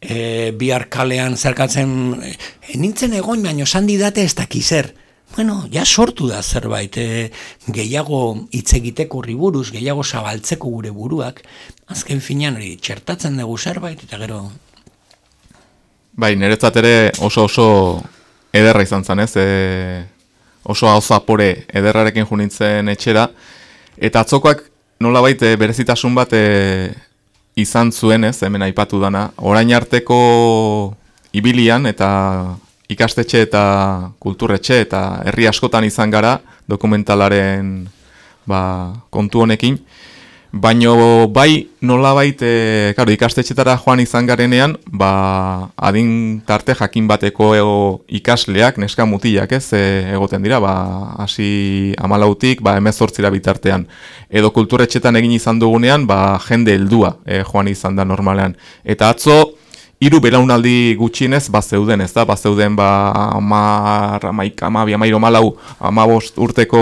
C: E, bi arkalean zerkatzen, e, nintzen egoin baino sandidate ez daki zer, bueno, ja sortu da zerbait, e, gehiago hitz egiteko riburuz, gehiago zabaltzeko gure buruak, azken finean hori txertatzen dugu zerbait, eta gero...
A: Bai, niretzat ere oso oso ederra izan zen, ez? E, oso hau zapore ederrarekin junintzen etxera, eta atzokoak nola baite berezitasun bat e, izan zuen, ez? Hemen aipatu dana, orain arteko ibilian eta ikastetxe eta kulturretxe eta herri askotan izan gara dokumentalaren ba, kontu honekin. Baino bai nolabait e, claro, ikastetxetara joan izan garenean, ba, adin tarte jakin bateko ego ikasleak, neska mutilak ez, e, egoten dira, ba, hasi amalautik, ba, emezortzira bitartean. Edo kulturretxetan egin izan dugunean, ba, jende heldua e, joan izan da normalean. Eta atzo, hiru belaunaldi gutxienez bazeuden, ez da? Bazeuden ba 10, 11, 12, 13, 15 urteko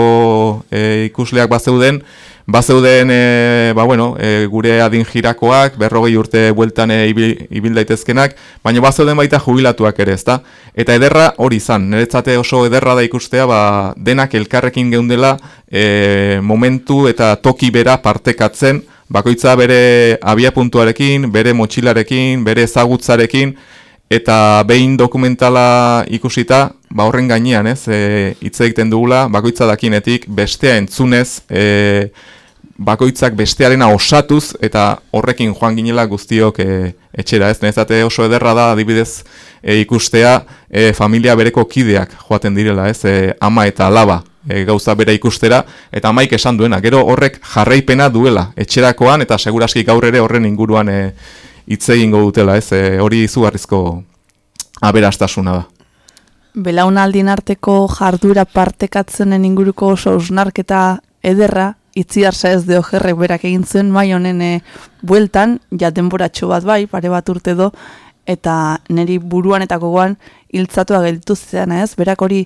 A: e, ikusleak bazeuden. Bazeuden e, ba, bueno, e, gure adin jirakoak, berrogei urte bueltan e, ibil, daitezkenak, baina bazeuden baita jubilatuak ere, ezta? Eta ederra hori izan, niretzate oso ederra da ikustea, ba, denak elkarrekin geundela e, momentu eta toki bera partekatzen, bakoitza bere abia puntuarekin, bere motxilarekin, bere ezagutzarekin, eta behin dokumentala ikusita, ba horren gainean, ez, e, egiten dugula, bakoitza dakinetik, bestea entzunez, e, bakoitzak bestearena osatuz, eta horrekin joan ginela guztiok e, etxera, ez, nezate oso ederra da, adibidez, e, ikustea, e, familia bereko kideak joaten direla, ez, e, ama eta alaba, e, gauza bera ikustera, eta maik esan duena, gero horrek jarraipena duela, etxerakoan, eta seguraski gaur ere horren inguruan e, hitz egingo dutela, ez, e, hori izugarrizko aberastasuna da.
B: Belaunaldin arteko jardura partekatzenen inguruko oso usnarketa ederra, itziarsa ez de ojerrek berak egin zuen mai honen e, bueltan, ja denboratxo bat bai, pare bat urte do, eta niri buruan eta gogoan hiltzatua gelditu zean, ez? Berak hori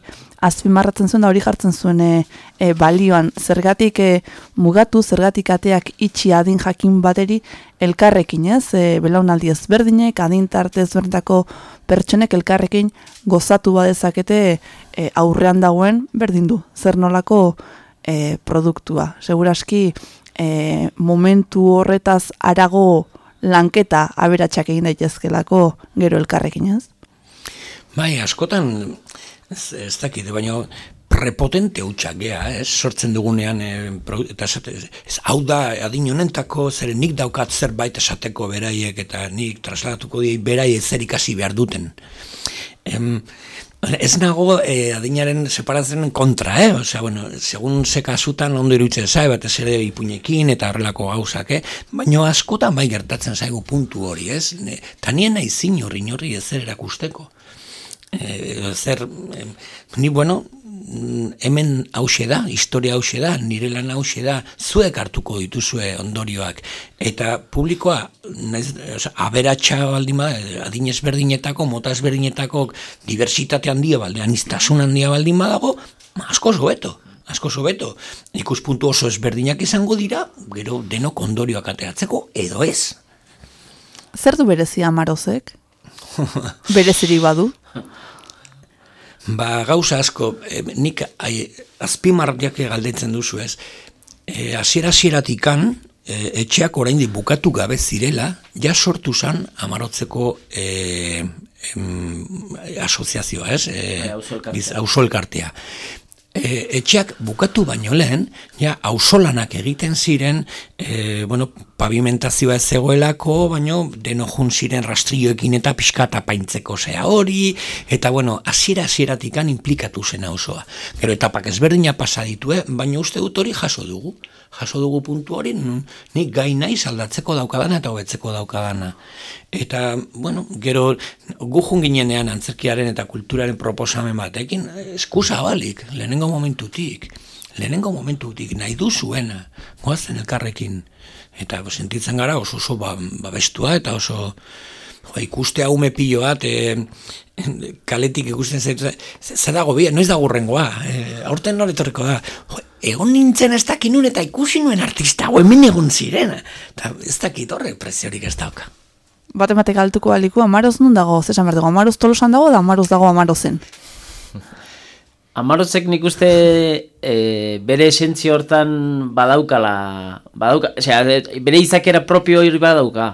B: azpimarratzen zuen da hori jartzen zuen e, e, balioan. Zergatik e, mugatu, zergatik ateak itxi adin jakin bateri elkarrekin, ez? E, belaunaldi ezberdinek, adin tarte ezberdintako pertsonek elkarrekin gozatu badezakete e, aurrean dagoen berdin du. Zer nolako e, produktua. Seguraski e, momentu horretaz arago lanketa aberatsak egin daitezkelako gero elkarrekin, ez?
C: Bai, askotan ez, ez dakit, baina prepotente hutsak gea, ez? Sortzen dugunean e, eta esate, ez, hau da adin honentako zer nik daukat zerbait esateko beraiek eta nik trasladatuko di beraiek zer ikasi behar duten. Em, Ez nago eh, adinaren separatzen kontra, eh? Osea, bueno, segun ze kasutan ondo iruditzen zai, bat ez ere ipuñekin eta horrelako gauzak, eh? Baina askotan bai gertatzen zaigu puntu hori, ez? Ne, ta nien nahi zin horri, horri erakusteko. Eh, zer, eh, ni bueno, hemen hause da, historia hause da, nire lan hause da, zuek hartuko dituzue ondorioak. Eta publikoa, naiz, oza, aberatxa baldima, adinez berdinetako, motaz berdinetako, diversitate handia balde, anistasun handia baldima dago, asko zobeto, asko zobeto. Ikuspuntu oso ezberdinak izango dira, gero denok ondorioak ateatzeko, edo ez.
B: Zer du berezia marozek? Bereziri badu?
C: Ba, gauza asko, e, nik ai, azpimarriak galdetzen duzu ez, e, asiera asieratikan, e, etxeak oraindik bukatu gabe zirela, ja sortu zan amarotzeko e, em, asoziazioa, ez? E,
D: bai,
C: ausolkartea. E, etxeak bukatu baino lehen, ja, ausolanak egiten ziren, e, bueno, pavimentazioa ez zegoelako, baino, deno jun ziren rastrioekin eta pixkata paintzeko zea hori, eta bueno, hasiera hasieratik implikatu zen osoa. Gero etapak ezberdina pasa ditue, baino uste dut hori jaso dugu. Jaso dugu puntu hori, nik gai naiz aldatzeko daukadana eta hobetzeko daukadana. Eta, bueno, gero gu ginenean antzerkiaren eta kulturaren proposamen batekin, eskusa balik, lehenengo momentutik, lehenengo momentutik, nahi du zuena, goazen elkarrekin. Eta sentitzen gara oso oso ba, babestua eta oso jo, ikuste hau mepillo bat, e, kaletik ikusten zer, zer dago bia, noiz dago rengoa, e, aurten noretorreko da, jo, egon nintzen ez dakinun eta ikusi nuen artista, hau hemen egun ziren, eta ez dakit horrek preziorik ez dauka.
B: Bate batek altuko baliku, amaroz nun dago, zesan behar dugu, amaroz tolosan dago, da amaroz dago amarozen.
D: Amarozek nik uste e, bere esentzio hortan badaukala, badauka, osea, bere izakera propio hori badauka.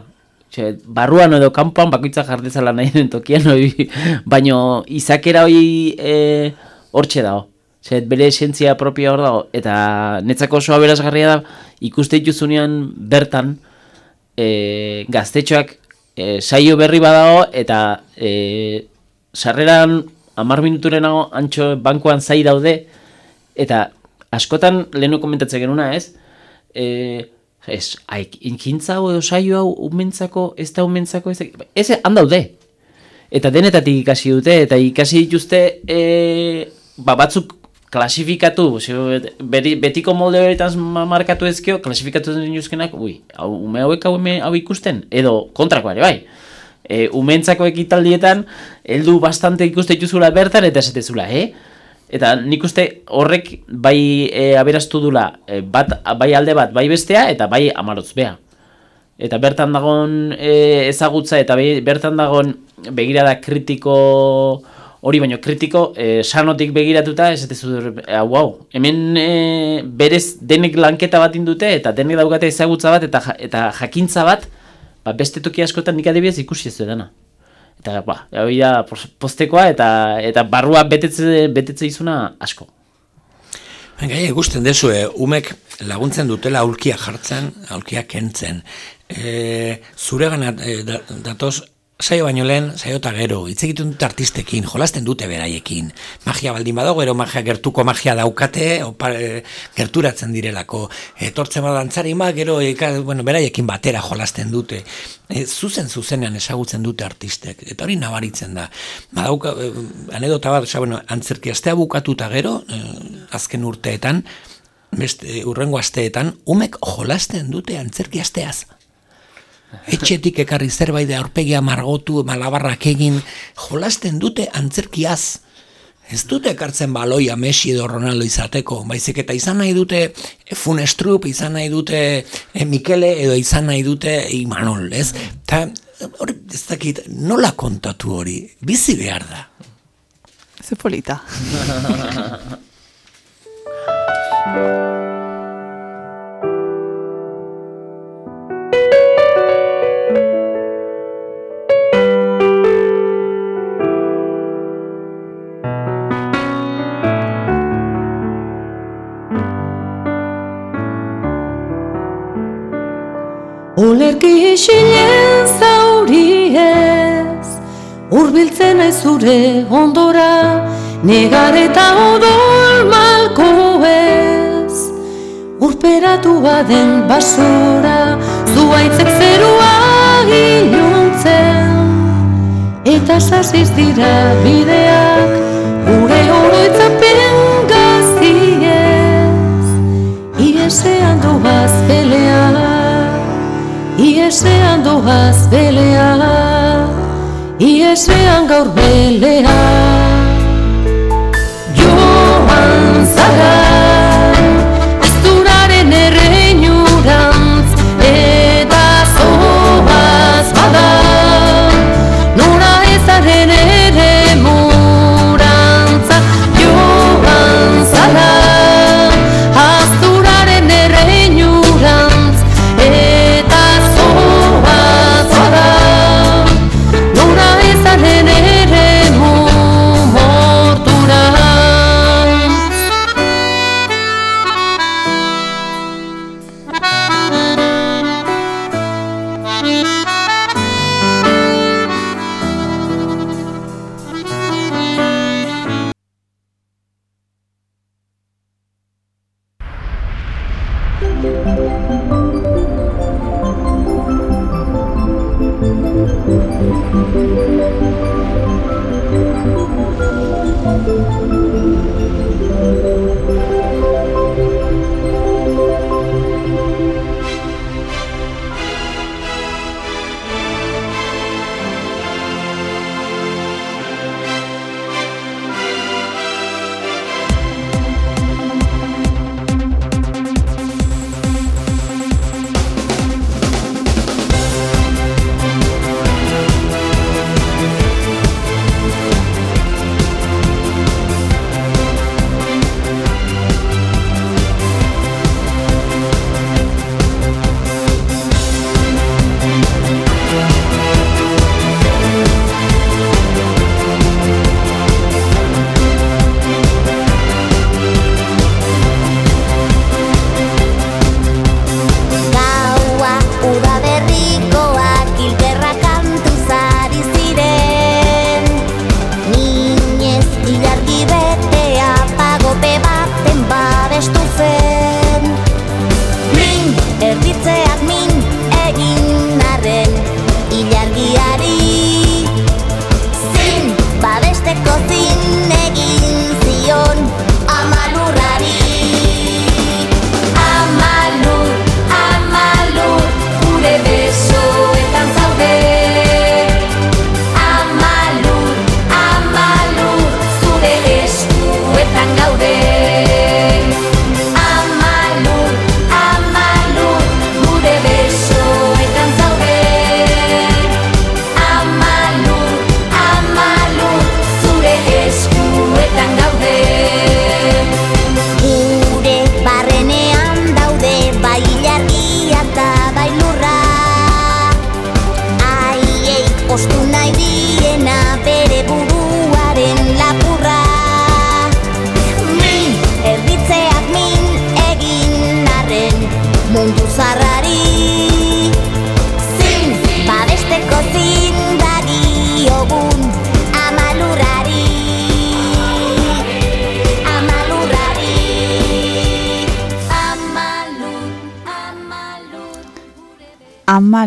D: Osea, barruan edo kanpoan bakoitza jardezala nahi den tokian hori, baino izakera hori e, hortxe dago. Osea, bere esentzia propio hor dago, eta netzako oso aberazgarria da, ikuste dituzunean bertan, e, gaztetxoak e, saio berri badago, eta e, sarreran amar minuturenago antxo bankoan zai daude, eta askotan lehenu komentatzen genuna ez, e, ez, haik, inkintza hau edo saio hau umentzako, ez da umentzako, ez, ez handaude. Eta denetatik ikasi dute, eta ikasi dituzte e, ba, batzuk klasifikatu, beti, betiko molde horretan markatu ezkio, klasifikatu den juzkenak, ui, hau, ume hauek hau, hau ikusten, edo kontrakoare bai e, umentzako ekitaldietan heldu bastante ikuste dituzula bertan eta esatezula, eh? Eta nik uste horrek bai e, aberastu dula e, bat, bai alde bat, bai bestea eta bai amarotz bea. Eta bertan dagon e, ezagutza eta bai, bertan dagon begirada kritiko hori baino kritiko e, sanotik begiratuta esatezu hau hau. Hemen e, berez denek lanketa bat indute eta denek daukate ezagutza bat eta, eta jakintza bat ba, beste toki askotan nik adibidez ikusi ez dena. Eta, ba, hori da postekoa eta eta barrua betetze, betetze izuna asko.
C: Gai, gusten dezu, eh, umek laguntzen dutela aulkia jartzen, aulkia kentzen. E, zure gana e, datoz Saio baino lehen, saio eta gero, hitz egiten dute artistekin, jolasten dute beraiekin. Magia baldin badago, gero magia gertuko magia daukate, opa, e, gerturatzen direlako. Etortzen badantzari ma, gero e, bueno, beraiekin batera jolasten dute. E, zuzen zuzenean ezagutzen dute artistek, eta hori nabaritzen da. Badauka, e, anedota bat, oza, bueno, antzerki astea bukatuta gero, e, azken urteetan, beste, urrengo asteetan, umek jolasten dute antzerki asteaz etxetik ekarri zerbait da aurpegia margotu, malabarrak egin, jolasten dute antzerkiaz. Ez dute ekartzen baloia Messi edo Ronaldo izateko, baizik eta izan nahi dute Funestrup, izan nahi dute e, Mikele edo izan nahi dute Imanol, ez? Ta, hori, ez dakit, nola kontatu hori, bizi behar da.
B: Ze polita.
F: Olerki isilen zauri ez Urbiltzen ez zure ondora Negar eta odol malko ez. Urperatu baden basora Zuaitzek zerua inuntzen Eta sasiz dira bideak Gure oroitzapen Doaz belea Iesean gaur belea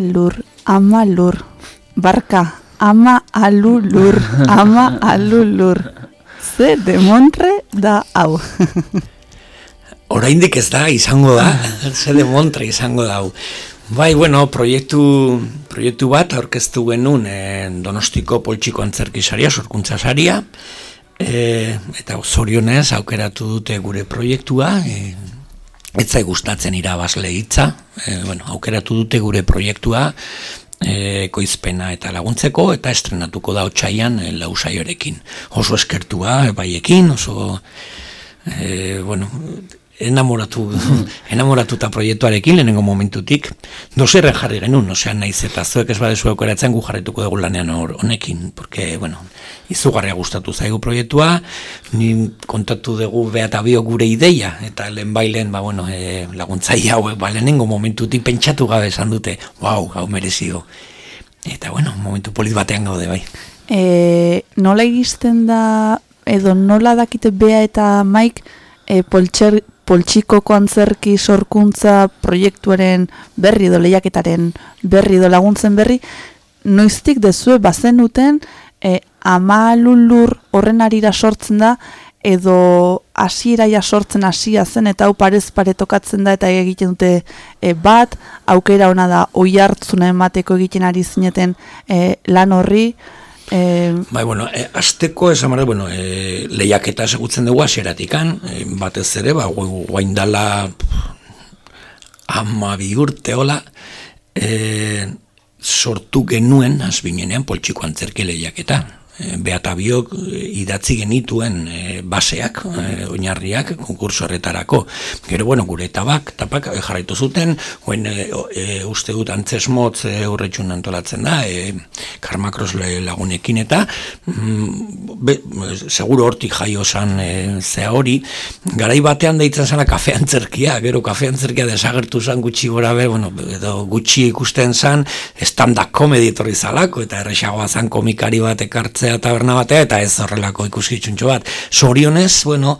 B: ama lur, ama lur, barka, ama alulur, ama alulur. Ze demontre da hau.
C: Oraindik ez da, izango da, ze de montre izango da hau. Bai, bueno, proiektu, proiektu bat aurkeztu genuen eh, Donostiko Poltsiko Antzerki Saria, sorkuntza saria, eh, eta zorionez aukeratu dute gure proiektua, eh, ez zai gustatzen irabazle hitza, eh, bueno, aukeratu dute gure proiektua, e, koizpena eta laguntzeko eta estrenatuko da otxaian e, lausaiorekin. Oso eskertua, baiekin, oso, e, bueno, enamoratu, enamoratuta proiektuarekin lehenengo momentutik, dozerren jarri genuen, osean naiz eta zuek ez badezu aukeratzen gu jarrituko dugu lanean hor honekin, porque, bueno, izugarria gustatu zaigu proiektua, ni kontatu dugu beata bio gure ideia, eta lehen bailen, ba, bueno, e, laguntzaia hauek, ba, lehenengo momentutik pentsatu gabe esan dute, wow, hau merezio. Eta, bueno, momentu polit batean gaude, bai.
B: E, nola iristen da, edo nola dakite bea eta maik, e, poltser, poltsikoko antzerki sorkuntza proiektuaren berri edo lehiaketaren berri edo laguntzen berri, noiztik dezue bazenuten e, amalulur horren arira sortzen da, edo hasieraia sortzen hasia zen eta hau parez pare tokatzen da eta egiten dute e, bat, aukera ona da oi hartzuna emateko egiten ari zineten e, lan horri, e,
C: Bai, bueno, e, azteko esan barra, bueno, e, lehiaketa esagutzen dugu aseratikan, e, batez ere, ba, gu- guain dala ama bi urte hola, e, sortu genuen, azbinenean, poltsiko antzerki lehiaketa. E, Beata biok e, idatzi genituen e, baseak, oinarriak, konkurso horretarako. Gero, bueno, gure tabak, tapak jarraitu zuten, guen e, e, uste dut antzesmotz e, urretxun antolatzen da, e, karmakros lagunekin eta mm, be, seguro hortik jaio zan e, zea hori, garai batean deitzen zana kafe antzerkia, gero kafe antzerkia desagertu zan gutxi gora ber, bueno, edo gutxi ikusten zan, stand-up comedy etorri zalako, eta erresagoa zan komikari bat ekartzea taberna batea, eta ez horrelako ikuskitzuntxo bat. Sorionez, bueno,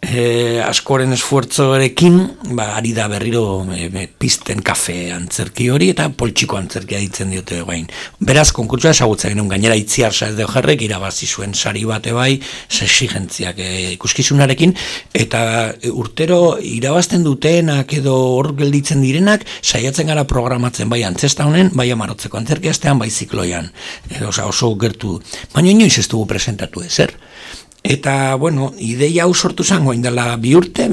C: e, askoren esfuertzoarekin, ba, ari da berriro e, e, pisten kafe antzerki hori, eta poltsiko antzerkia ditzen diote guain. Beraz, konkurtsua esagutzen genuen, gainera itziar sa ez de jarrek, irabazi zuen sari bate bai, sexigentziak e, ikuskizunarekin, eta urtero irabazten dutenak edo hor gelditzen direnak, saiatzen gara programatzen bai antzesta honen, bai amarotzeko antzerkiastean, bai zikloian. E, osea, oso gertu. Baina inoiz ez dugu presentatu ezer. Eta, bueno, ideia hau sortu zen goin dela bi urte,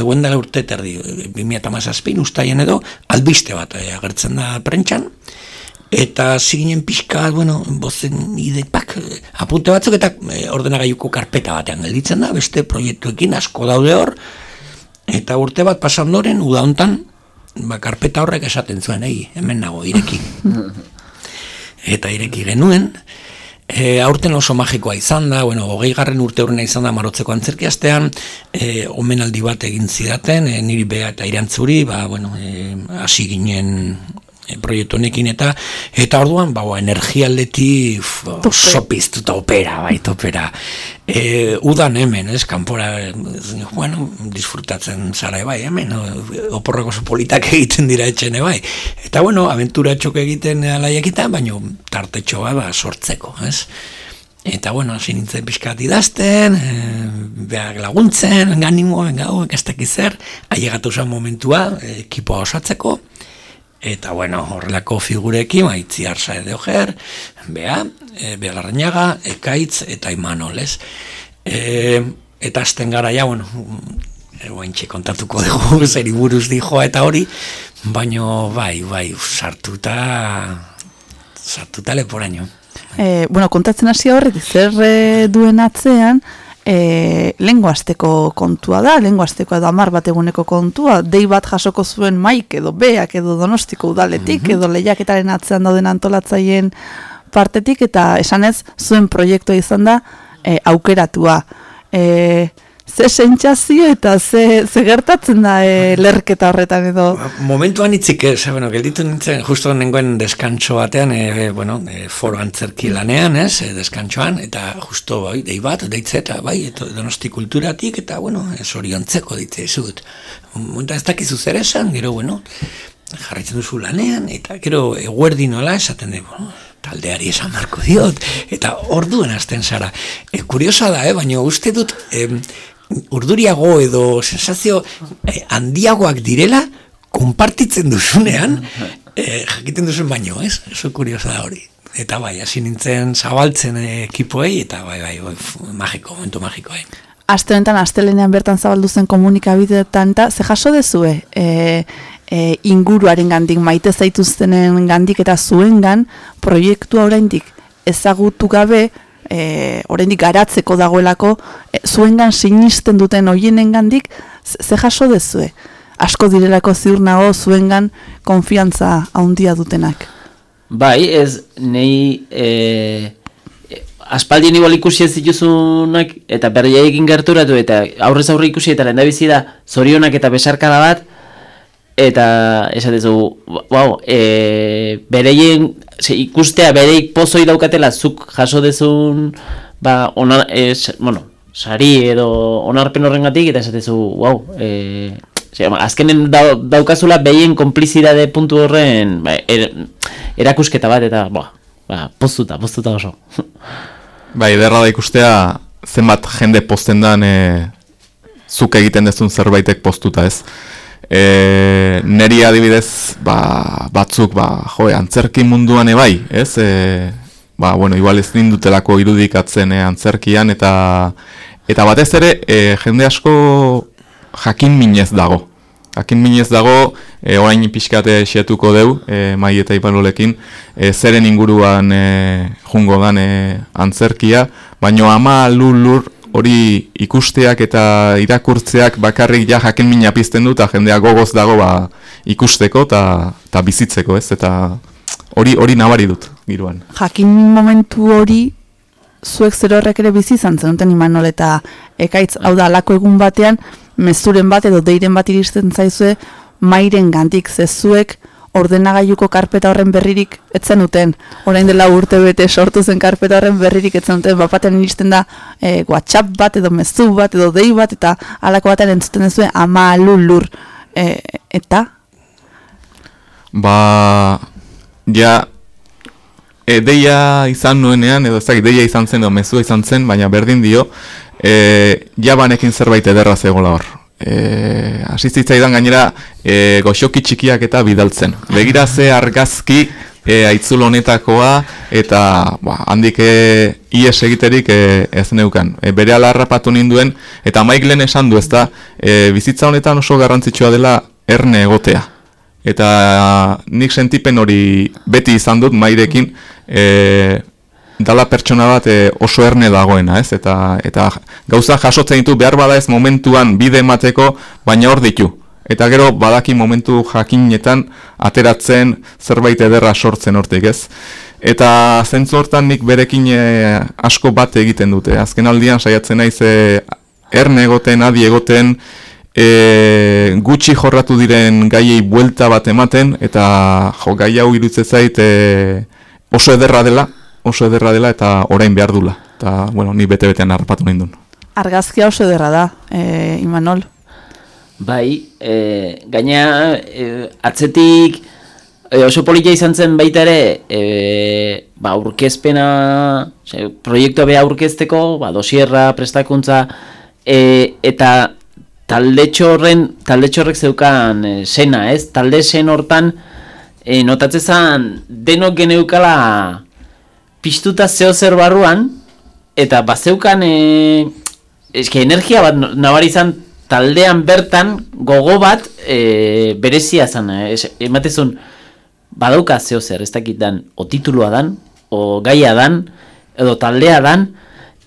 C: goin dela urte terdi, 2008 ustaien edo, albiste bat eh, agertzen da prentxan, eta ziginen pixka, bueno, bozen idepak, eh, apunte batzuk eta eh, ordenagailuko karpeta batean gelditzen da, beste proiektuekin asko daude hor, eta urte bat pasan doren, uda ba, karpeta horrek esaten zuen, egi, hemen nago, ireki. eta ireki genuen, E, aurten oso magikoa izan da, bueno, hogei garren urte horrena izan da marotzeko antzerkiastean, e, omenaldi bat egin zidaten, e, niri bea eta irantzuri, ba, bueno, hasi ginen e, proiektu honekin eta eta orduan ba energia aldeti oso piztuta opera bai opera e, udan hemen ez kanpora bueno disfrutatzen zara bai hemen oporrak oso politak egiten dira etxene bai. Eta bueno aventura txok egiten alaiekita baino tartetxo bat ba, sortzeko ez. Eta, bueno, hasi nintzen pixkat idazten, e, behar laguntzen, ganimo, venga, hauek ez dakiz zer, ailegatu zen momentua, ekipoa osatzeko, eta, bueno, horrelako figurekin, maitzi arsa edo ger, bea, e, bea larrañaga, ekaitz, eta imanol, ez? E, eta azten gara, ja, bueno, egoentxe kontatuko dugu, zeri buruz dijoa eta hori, baino, bai, bai, sartuta, sartuta leporaino.
B: E, bueno, kontatzen hasi horrek, zer e, duen atzean, e, lengo asteko kontua da, lengo asteko edo amar bat eguneko kontua, dei bat jasoko zuen maik edo beak edo donostiko udaletik, edo lehiaketaren atzean dauden antolatzaien partetik, eta esanez zuen proiektua izan da e, aukeratua. E, ze sentsazio eta ze, ze gertatzen da e, lerketa horretan edo...
C: Momentuan itzik, ez, bueno, gelditu nintzen, justo nengoen deskantxo batean, e, bueno, e, foro antzerki lanean, ez, e, deskantxoan, eta justo, bai, dei bat, deitze, eta bai, eto, donosti kulturatik, eta, bueno, ez oriontzeko deitze izut. Momentuan ez dakizu zer esan, gero, bueno, jarraitzen duzu lanean, eta gero eguerdi nola esaten dugu, no? taldeari esan marko diot, eta orduen hasten zara. E, kuriosa da, eh? baina uste dut, em, urduriago edo sensazio eh, handiagoak direla, konpartitzen duzunean, eh, jakiten duzun baino, ez? Eso kuriosa da hori. Eta bai, hasi nintzen zabaltzen eh, ekipoei, eta bai, bai, bai, magiko, momentu magikoa. Eh?
B: Aste honetan, astelenean bertan zabaldu zen komunikabideetan, eta ze jaso dezue e, e, inguruaren gandik, maite zaituztenen gandik eta zuengan proiektua oraindik ezagutu gabe, e, oraindik garatzeko dagoelako, e, zuengan sinisten duten hoienen gandik, ze jaso dezue? Asko direlako ziur nago zuengan konfiantza handia dutenak.
D: Bai, ez, nei e, e, aspaldien igual ikusi ez dituzunak eta berriaekin gerturatu eta aurrez aurre ikusi eta lehen bizi da zorionak eta besarkada bat eta esatezu, wow, e, bereien, ze, ikustea bereik pozoi daukatela zuk jaso dezun ba, onar, es, bueno, sari edo onarpen horrengatik eta esatezu, wow, e, ze, ama, azkenen dau, daukazula behien konplizidade puntu horren ba, er, erakusketa bat eta ba, ba, poztuta, poztuta oso.
A: Bai, ederra da ikustea zenbat jende posten dan e, zuk egiten dezun zerbaitek postuta ez. E, neri adibidez ba, batzuk ba, jo, antzerki munduan ebai, ez? E, ba, bueno, igual ez nindutelako irudikatzen e, antzerkian eta eta batez ere e, jende asko jakin minez dago. Jakin minez dago, e, orain pixkate xetuko deu, e, mai eta ipanolekin, e, zeren inguruan e, jungo dan e, antzerkia, baino ama lur hori ikusteak eta irakurtzeak bakarrik ja jakin mina pizten du, eta jendea gogoz dago ba, ikusteko eta bizitzeko, ez? Eta hori hori nabari dut, giroan.
B: jakin momentu hori zuek zer horrek ere bizi izan zenuten Imanol eta ekaitz hau da alako egun batean mezuren bat edo deiren bat iristen zaizue mairen gantik ze zuek ordenagailuko karpeta horren berririk etzen duten. Orain dela urte bete sortu zen karpeta horren berririk etzen duten. Bapaten iristen da e, WhatsApp bat edo mezu bat edo dei bat eta alako batean entzuten duzue ama lulur. E, eta
A: Ba, ja, e, deia izan nuenean, edo ez dakit, deia izan zen, edo mezua izan zen, baina berdin dio, e, jabanekin zerbait ederra zegoela hor. E, asistitzaidan gainera e, goxoki txikiak eta bidaltzen. Begira ze argazki e, aitzul honetakoa eta ba, handik e, ies egiterik e, ez neukan. E, bere harrapatu ninduen eta maik lehen esan du ezta e, bizitza honetan oso garrantzitsua dela erne egotea. Eta nik sentipen hori beti izan dut mairekin e, dala pertsona bat e, oso erne dagoena, ez? Eta, eta gauza jasotzen ditu behar bada ez momentuan bide emateko, baina hor ditu. Eta gero badaki momentu jakinetan ateratzen zerbait ederra sortzen hortik, ez? Eta zentzu hortan nik berekin e, asko bat egiten dute. Azken aldian saiatzen naiz e, erne egoten, adi egoten, e, gutxi jorratu diren gaiei buelta bat ematen, eta jo, gai hau irutze zait e, oso ederra dela, oso ederra dela eta orain behar dula. Eta, bueno, ni bete-betean harrapatu nahi duen.
B: argazkia oso ederra da, e, Imanol.
D: Bai, e, gaina e, atzetik e, oso polita izan zen baita ere e, ba, aurkezpena, ose, proiektua beha aurkezteko, ba, dosierra, prestakuntza, e, eta taldetxo horren, taldetxo horrek zeukan e, sena, ez? Talde sen hortan e, notatzen zen denok geneukala piztuta zeo zer barruan, eta bazeukan e, eske energia bat nabari izan taldean bertan gogo bat e, berezia zen, e, ematezun badauka zeo zer, ez dakit dan, o titulua dan, o gaia dan, edo taldea dan,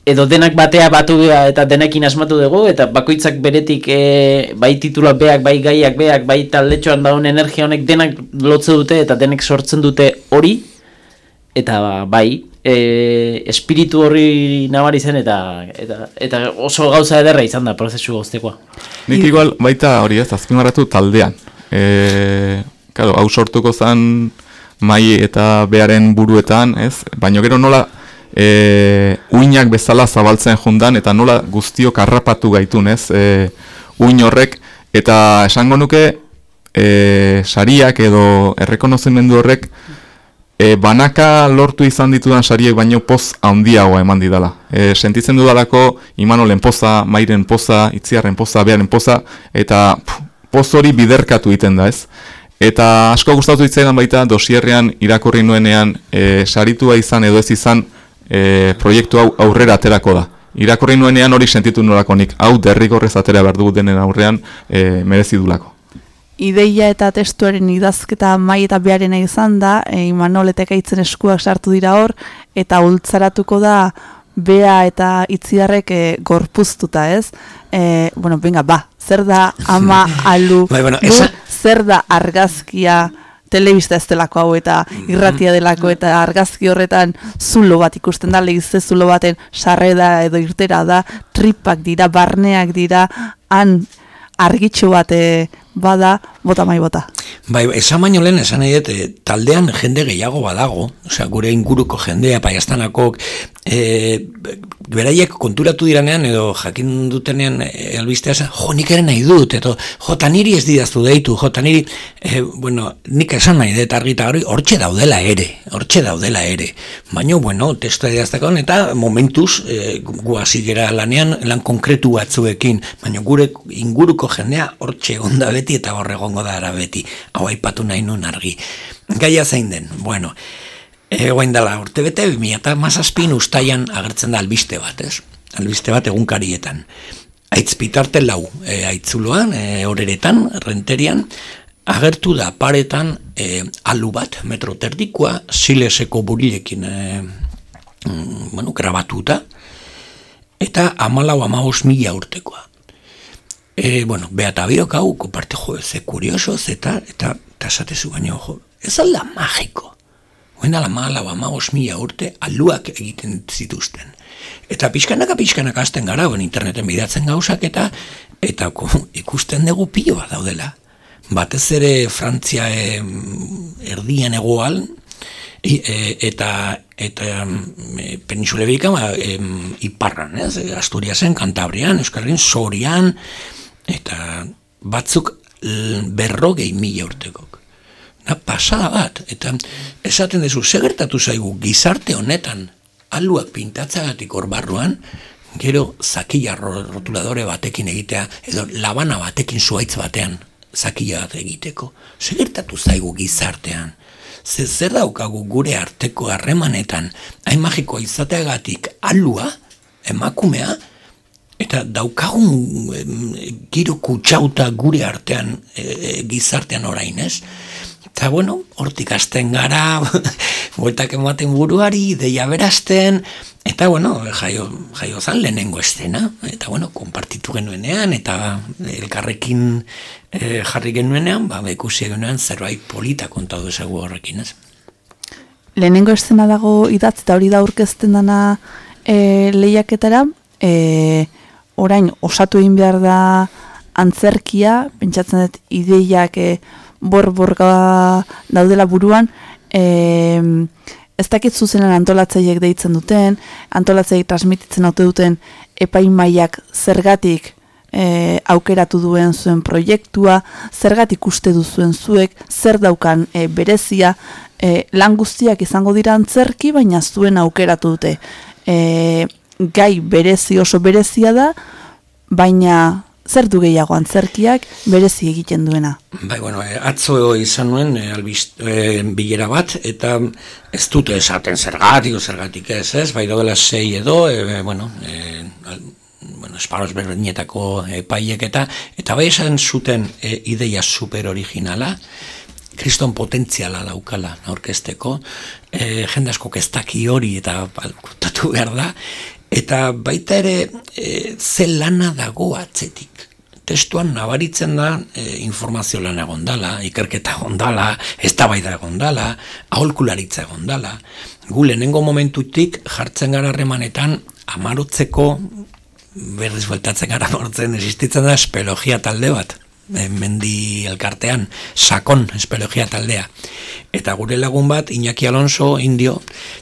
D: edo denak batea batu eta denekin asmatu dugu, eta bakoitzak beretik e, bai tituluak beak, bai gaiak beak, bai taldetxoan daun energia honek denak lotze dute eta denek sortzen dute hori, eta ba, bai, e, espiritu horri nabari zen eta, eta, eta oso gauza ederra izan da prozesu goztekoa.
A: Nik igual baita hori ez, azpimarratu taldean. E, claro, hau sortuko zen mai eta bearen buruetan, ez? Baina gero nola e, uinak bezala zabaltzen jundan eta nola guztiok harrapatu gaitun, ez? E, uin horrek, eta esango nuke e, sariak edo errekonozimendu horrek e, banaka lortu izan ditudan sariek baino poz handiagoa eman didala. E, sentitzen dudalako Imanolen poza, Mairen poza, Itziarren poza, Bearen poza, eta poz hori biderkatu egiten da ez. Eta asko gustatu hitzaidan baita dosierrean irakurri nuenean e, saritua izan edo ez izan e, proiektu hau aurrera aterako da. Irakurri nuenean hori sentitu nolako nik, hau derrigorrez atera behar dugu denen aurrean e, merezi dulako.
B: Ideia eta testuaren idazketa mai eta beharena izan da, e, Imanol eta Ekaitzen eskuak sartu dira hor, eta ultzaratuko da bea eta itziarrek e, gorpuztuta ez. E, bueno, venga, ba, zer da ama alu,
C: Bai, bueno, esa-
B: zer da argazkia, telebista ez delako hau eta irratia delako eta argazki horretan zulo bat ikusten da, lehizte zulo baten sarreda edo irtera da, tripak dira, barneak dira, han argitxo bat eh, bada, bota mai bota.
C: Bai, esan baino lehen esan nahi dut, eh, taldean jende gehiago badago, osea, gure inguruko jendea, paiastanakok, e, beraiek konturatu diranean, edo jakin dutenean e, albistea zen, jo, nik ere nahi dut, edo, jo, niri ez didaztu deitu, jo, niri, e, bueno, nik esan nahi dut argita hori, hortxe daudela ere, hortxe daudela ere. Baina, bueno, testu idazteko eta momentuz, e, gu hasi gera lanean, lan konkretu batzuekin, baina gure inguruko jendea hortxe onda beti eta hor egongo da ara beti. Hau aipatu nahi nun argi. Gaia zein den, bueno, e, guain dela urte bete, 2008 ustaian agertzen da albiste bat, ez? Albiste bat egunkarietan. Aitz bitarte lau, e, aitzuloan, e, horeretan, renterian, agertu da paretan e, alu bat, metro terdikoa, sileseko burilekin e, mm, bueno, grabatuta, eta amalau amagos mila urtekoa. E, bueno, beata biok hau, koparte jo, ze kurioso, zeta, eta esatezu baino, jo, ez alda magiko. Oen ala malau amagos mila urte aluak egiten zituzten. Eta pixkanaka pixkanaka hasten gara, ben interneten bidatzen gauzak, eta eta ikusten dugu pioa daudela. Batez ere Frantzia e, erdian egoal, I, e, eta eta e, peninsula iberikan ba, em, iparran, ez? Asturiasen, Kantabrian, Euskarrin, Sorian, eta batzuk berrogei mila urtekok. Na, pasada bat, eta esaten duzu, segertatu zaigu gizarte honetan, aluak pintatzagatik hor barruan, gero zakila ro- rotuladore batekin egitea, edo labana batekin zuaitz batean, zakila bat egiteko. Segertatu zaigu gizartean. Ze zer daukagu gure arteko harremanetan, hain magikoa izateagatik alua, emakumea, eta daukagun giro kutsauta gure artean, e, e, gizartean orain, ez? Eta, bueno, hortik hasten gara, bueltak ematen buruari, deia berazten, eta, bueno, jaio, jaio zan lehenengo estena, eta, bueno, konpartitu genuenean, eta elkarrekin e, jarri genuenean, ba, ikusi genuenean zerbait polita kontatu ezegu horrekin, ez?
B: lehenengo estena dago idatz eta hori da aurkezten dana e, lehiaketara, e, orain osatu egin behar da antzerkia, pentsatzen dut ideiak e, bor-borga daudela buruan, e, ez dakit zuzenan antolatzaileek deitzen duten, antolatzaileek transmititzen haute duten epaimaiak zergatik e, aukeratu duen zuen proiektua, zergatik uste duzuen zuek, zer daukan e, berezia, e, lan guztiak izango dira antzerki, baina zuen aukeratu dute. E, gai berezi oso berezia da, baina zer du gehiago antzerkiak berezi egiten duena.
C: Bai, bueno, eh, atzo izan nuen eh, albiz, eh, bilera bat, eta ez dute esaten zergatik zergatik ez, ez? Bai, daudela sei edo, eh, bueno, eh, al, bueno, esparos berdinetako epaiek eta, eta bai esan zuten eh, ideia super originala, kriston potentziala daukala aurkezteko, e, jende askok ez daki hori eta balkutatu behar da, eta baita ere e, ze lana dago atzetik. Testuan nabaritzen da e, informazio lan egondala, ikerketa egondala, eztabaida egondala, aholkularitza egondala. Gu lehenengo momentutik jartzen gara harremanetan amarotzeko berriz bueltatzen gara mortzen existitzen da espelogia talde bat mendi elkartean, sakon espelegia taldea. Eta gure lagun bat, Iñaki Alonso, indio,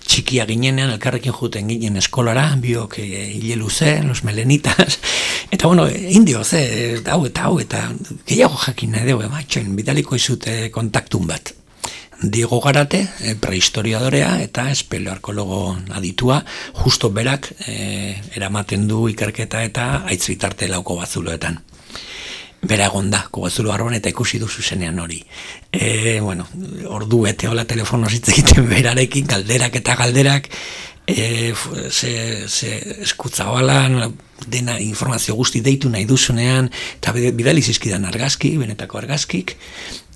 C: txikia ginenean, elkarrekin juten ginen eskolara, biok e, hile luze, los melenitas, eta bueno, indio, ze, hau eta hau, eta gehiago jakin nahi dugu, batxoin, bidaliko izute kontaktun bat. Diego Garate, prehistoriadorea eta espeleoarkologo aditua, justo berak e, eramaten du ikerketa eta aitz bitarte lauko bazuloetan bera egon da, kogazulo barruan eta ikusi du zuzenean hori. E, bueno, ordu bete hola telefono egiten berarekin, galderak eta galderak, e, ze, ze eskutzabalan, dena informazio guzti deitu nahi duzunean, eta bidali zizkidan argazki, benetako argazkik,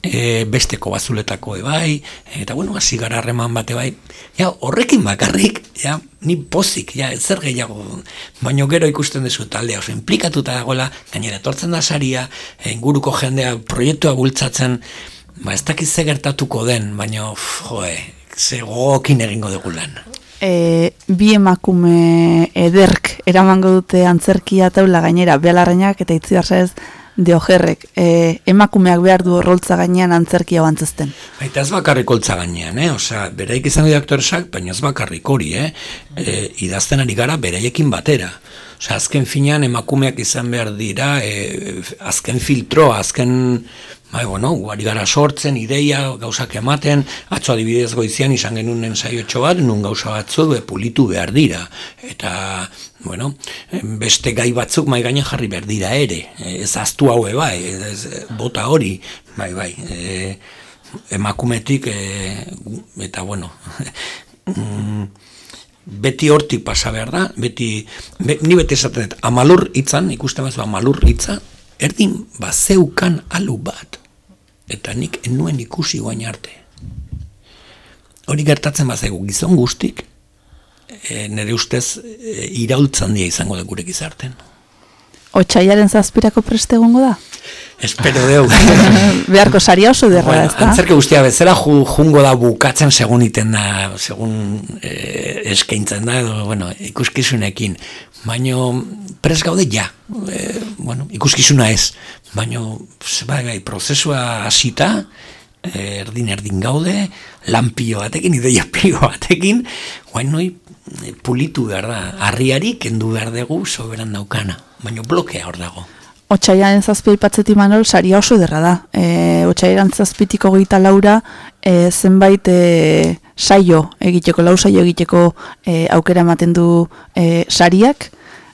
C: e, besteko bazuletako ebai, eta bueno, hasi gara harreman bate bai, ja, horrekin bakarrik, ja, ni pozik, ja, zer gehiago, baino gero ikusten duzu taldea, oso implikatuta dagoela, gainera etortzen da saria, inguruko jendea proiektua bultzatzen, ba, ez dakiz ze gertatuko den, baino, joe, ze gogokin egingo dugu lan.
B: E, bi emakume ederk eramango dute antzerkia taula gainera, belarreinak eta itziarra ez, diojerrek, e, emakumeak behar du roltza gainean antzerkia bantzazten.
C: Baita ez bakarrik holtza gainean, eh? Osea, bereik izan dira aktoresak, baina ez bakarrik hori, eh? E, idazten ari gara bereiekin batera. Osea, azken finean emakumeak izan behar dira, e, azken filtro, azken Bai, bueno, guari gara sortzen, ideia, gauzak ematen, atzo adibidez goizian izan genuen ensaiotxo bat, nun gauza batzu be, pulitu behar dira. Eta, bueno, beste gai batzuk mai gaina jarri behar dira ere. Ez aztu haue bai, ez, bota hori, bai, bai, e, emakumetik, e, eta, bueno, beti hortik pasa behar da, beti, ni beti esaten amalur hitzan, ikusten bazu amalur hitza, erdin bazeukan alu bat eta nik enuen ikusi guain arte. Hori gertatzen bazaigu gizon guztik, e, nire ustez e, iraultzan dia izango da gure gizarten.
B: Otsaiaren zazpirako preste egongo da?
C: Espero deu.
B: Beharko saria oso derra,
C: bueno,
B: ez da?
C: Antzerke guztia bezala ju, jungo da bukatzen segun iten da, segun eh, eskaintzen da, edo, bueno, ikuskizunekin. Baino, pres gaude ja. E, bueno, ikuskizuna ez. Baino, bai, bai, prozesua hasita, eh, erdin erdin gaude, lanpio batekin, ideia pio batekin, guain noi pulitu behar da, harriari kendu behar dugu soberan daukana, baino blokea hor dago.
B: Otsaiaren zazpi ipatzetik manol, saria oso derra da. E, Otsaiaren zazpitiko gita laura, e, zenbait e, saio egiteko, lau saio egiteko e, aukera ematen du e, sariak,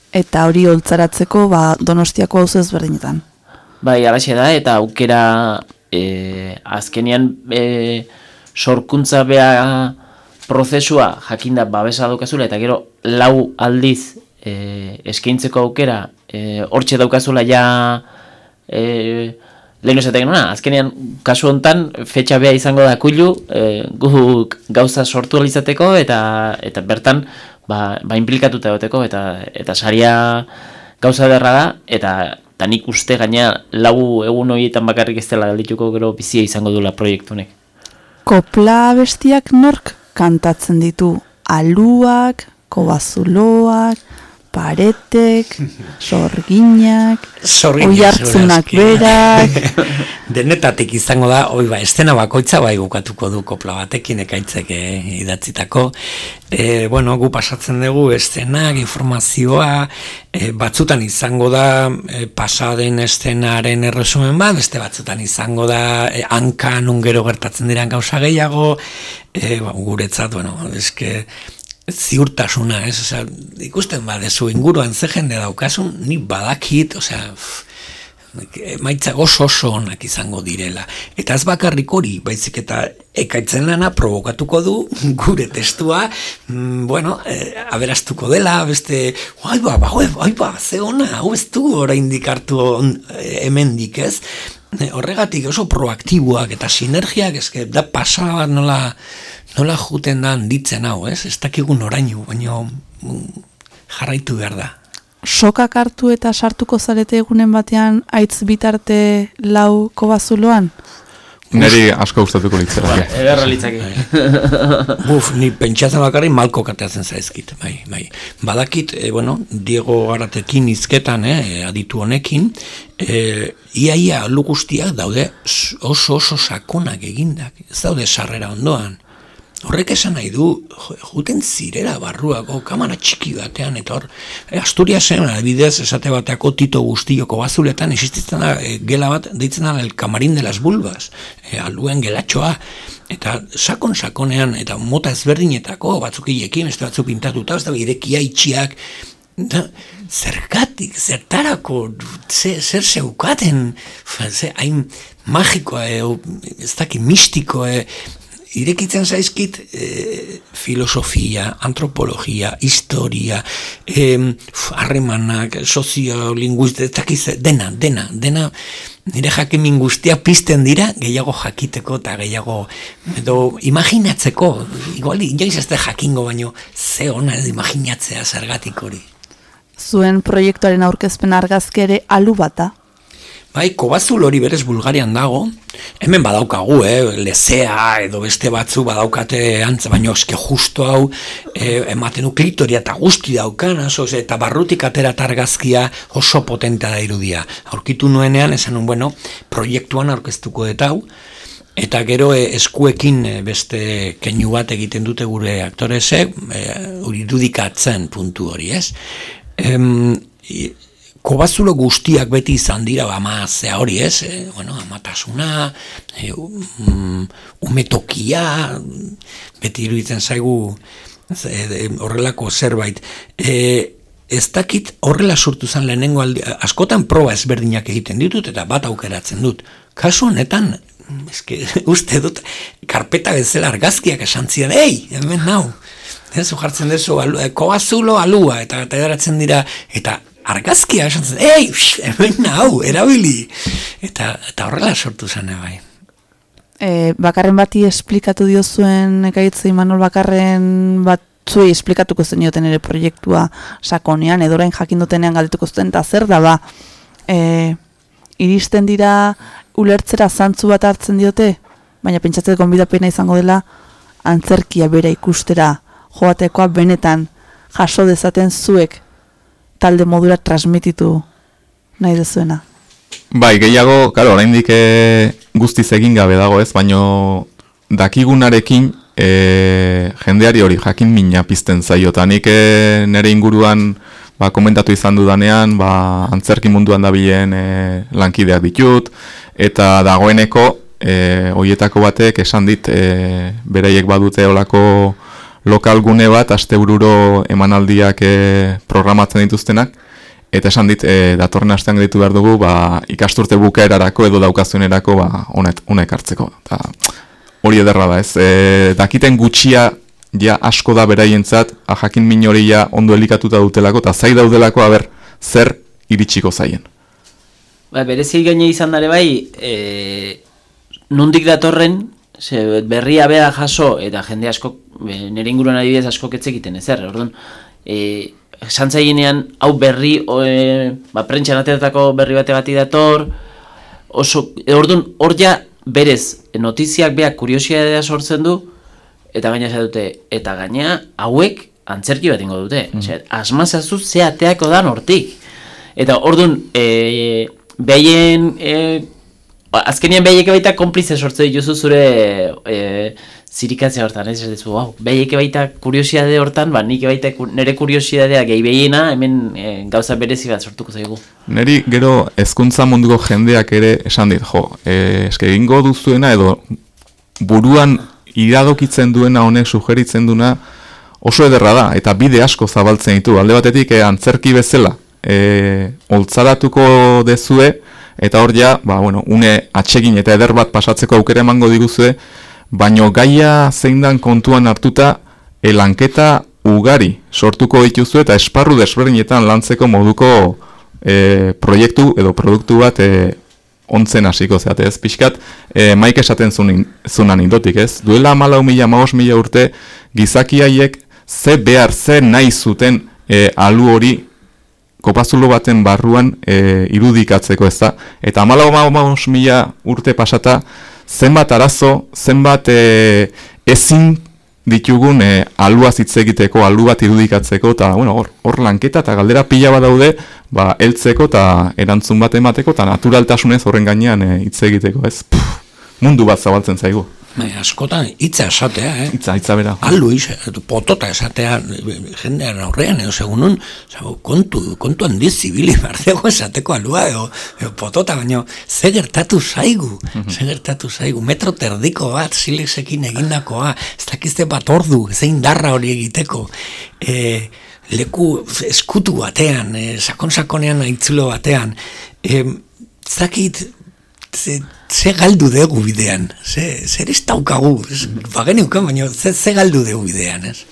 B: eta hori holtzaratzeko ba, donostiako hau ezberdinetan.
D: Bai, alaxe da, eta aukera e, azkenean e, sorkuntza beha prozesua jakinda babesa daukazula, eta gero lau aldiz e, eskaintzeko aukera e, hortxe daukazula ja e, lehen esaten azkenean kasu hontan fetxa beha izango da kulu e, guk gauza sortu alizateko eta eta bertan ba, ba implikatuta egoteko eta eta saria gauza derra da eta eta nik uste gaina lau egun horietan bakarrik ez dela galdituko gero bizia izango dula proiektunek.
B: Kopla bestiak nork kantatzen ditu aluak, kobazuloak, paretek, sorginak, oiartzunak berak.
C: Denetatik izango da, oi ba, estena bakoitza bai bukatuko du kopla batekin ekaitzek eh, idatzitako. E, bueno, gu pasatzen dugu estenak, informazioa, e, batzutan izango da e, pasaden estenaren erresumen bat, beste batzutan izango da e, hankan ungero gertatzen diren gauza gehiago, e, ba, guretzat, bueno, eske ziurtasuna, ez, osea, ikusten badezu inguruan ze jende daukasun, ni badakit, osea, maitza oso oso onak izango direla. Eta ez bakarrik hori, baizik eta ekaitzen lana provokatuko du gure testua, mm, bueno, e, aberastuko dela, beste, bai ba, bai ba, ze ona, hau ez du orain dikartu eh, hemen dik ez, e, horregatik oso proaktiboak eta sinergiak, ezke, da pasaba nola, nola juten da handitzen hau, ez? Ez dakigun orainu, baina mm, jarraitu behar da.
B: Sokak hartu eta sartuko zarete egunen batean aitz bitarte lau kobazuloan?
A: Neri asko gustatuko litzera.
D: Egarra litzake.
C: Buf, ni pentsatzen bakarri malko kateatzen zaizkit, bai, bai. Badakit, e, bueno, Diego Aratekin izketan, eh, aditu honekin, e, ia ia lu guztiak daude oso oso sakonak egindak, ez daude sarrera ondoan. Horrek esan nahi du, juten zirera barruako kamara txiki batean, eta hor, e, Asturiasen, adibidez, esate bateako tito guztioko bazuletan, existitzen da, e, gela bat, deitzen da, el kamarin de las bulbas, e, aluen gelatxoa, eta sakon-sakonean, eta mota ezberdinetako, batzuk beste batzuk pintatuta, ez da, irekia itxiak, da, zergatik, zertarako, ze, zer zeukaten, ze, hain magikoa, e, ez daki, mistiko, e, irekitzen zaizkit e, filosofia, antropologia, historia, harremanak, soziolinguista, ez dakiz, dena, dena, dena, nire jakimin guztia pizten dira, gehiago jakiteko eta gehiago, edo imaginatzeko, igual, joiz ez jakingo baino, ze ona ez imaginatzea zergatik hori.
B: Zuen proiektuaren aurkezpen argazki ere alu bata.
C: Bai, kobazul hori berez Bulgarian dago, hemen badaukagu, eh, lezea edo beste batzu badaukate antza, baino eske justo hau, eh, ematen du klitoria eta guzti daukan, oso, eta barrutik atera argazkia oso potentea da irudia. Aurkitu nuenean, esan nun, bueno, proiektuan aurkeztuko dut hau, Eta gero eh, eskuekin eh, beste keinu bat egiten dute gure aktoresek, eh, hori puntu hori, ez? Em, kobazulo guztiak beti izan dira ba, amazea hori, ez? E, bueno, amatasuna, e, um, umetokia, beti iruditzen zaigu ze, de, horrelako zerbait. E, ez dakit horrela sortu zen lehenengo aldi, askotan proba ezberdinak egiten ditut eta bat aukeratzen dut. Kasu honetan, eske, uste dut, karpeta bezala argazkiak esan ziren, ei, hemen nau, ez jartzen dezu, alu, e, kobazulo alua, eta ateratzen dira, eta argazkia esan zen, ei, psh, hemen nau, erabili. Eta, eta horrela sortu zen, bai.
B: E, bakarren bati esplikatu diozuen ekaitze Imanol bakarren batzuei esplikatuko zenioten ere proiektua sakonean, edo orain jakin dutenean galdetuko zuten, eta zer da ba, e, iristen dira ulertzera zantzu bat hartzen diote, baina pentsatzeko gonbidapena izango dela antzerkia bera ikustera joatekoa benetan jaso dezaten zuek talde modura transmititu nahi dezuena.
A: Bai, gehiago, claro, oraindik e, guztiz egin gabe dago, ez? Baino dakigunarekin e, jendeari hori jakin mina pizten zaio nik e, nere inguruan ba, komentatu izan dudanean, ba, antzerki munduan dabilen e, lankideak ditut eta dagoeneko e, hoietako batek esan dit e, beraiek badute olako lokal gune bat astebururo emanaldiak e, programatzen dituztenak Eta esan dit, e, datorren astean ditu behar dugu, ba, ikasturte bukaerarako edo daukazunerako ba, honet, honek hartzeko. Ta, hori ederra da, ez? E, dakiten gutxia ja asko da beraientzat, jakin min ondo elikatuta dutelako, eta zai daudelako, aber, zer iritsiko zaien.
D: Ba, berezi gaine izan dare bai, e, nundik datorren, ze berria bea jaso, eta jende asko, e, nire inguruan adibidez asko ketzekiten ezer, orduan, e, esan zaienean, hau berri, o, e, ba, prentxan ateratako berri bate bati dator, oso, e, orduan, hor ja, berez, notiziak beak kuriosidadea sortzen du, eta gaina esan dute, eta gaina, hauek, antzerki bat ingo dute. Mm. Osea, asmazazu ze ateako dan hortik. Eta orduan, e, behaien, e, azkenean behaiek baita konplize sortze dituzu zure e, zirikatzea hortan, ez ez wow, behaiek baita kuriosidade hortan, ba, nik baita nire kuriosidadea gehi behiena, hemen e, gauza berezi bat sortuko zaigu.
A: Neri gero hezkuntza munduko jendeak ere esan dit, jo, e, eske egingo duzuena edo buruan iradokitzen duena honek sugeritzen duena oso ederra da, eta bide asko zabaltzen ditu. Alde batetik e, antzerki bezala, e, oltzaratuko dezue, eta hor ja, ba, bueno, une atsegin eta eder bat pasatzeko aukera emango diguzue, baino gaia zein dan kontuan hartuta, elanketa ugari sortuko dituzu eta esparru desberdinetan lantzeko moduko e, proiektu edo produktu bat e, ontzen hasiko zeate ez, pixkat, e, maik esaten zunin, zunan indotik ez, duela malau mila, maos mila urte, gizakiaiek ze behar, ze nahi zuten e, alu hori kopazulo baten barruan e, irudikatzeko ez da, eta malau maos mila urte pasata, zenbat arazo, zenbat e, ezin ditugun e, alua hitz alu bat irudikatzeko, eta bueno, hor, hor lanketa eta galdera pila bat daude, ba, heltzeko eta erantzun bat emateko, eta naturaltasunez horren gainean e, hitz egiteko, ez? Puf, mundu bat zabaltzen zaigu.
C: Bai, askotan hitza esatea, eh?
A: Hitza, hitza bera.
C: Alu iz, potota esatea jendean aurrean edo segunun, zabo, kontu, kontu handiz zibili bardego esateko alua edo, edo potota, baina ze gertatu zaigu, ze gertatu zaigu, metro terdiko bat, silexekin egindakoa, ez dakizte bat ordu, zein darra hori egiteko, e, leku eskutu batean, e, sakon-sakonean aitzulo batean, e, ez dakit, ze, ze galdu dugu bidean, ze, zer ez daukagu, bagen euken, baina ze, ze galdu dugu bidean, ez?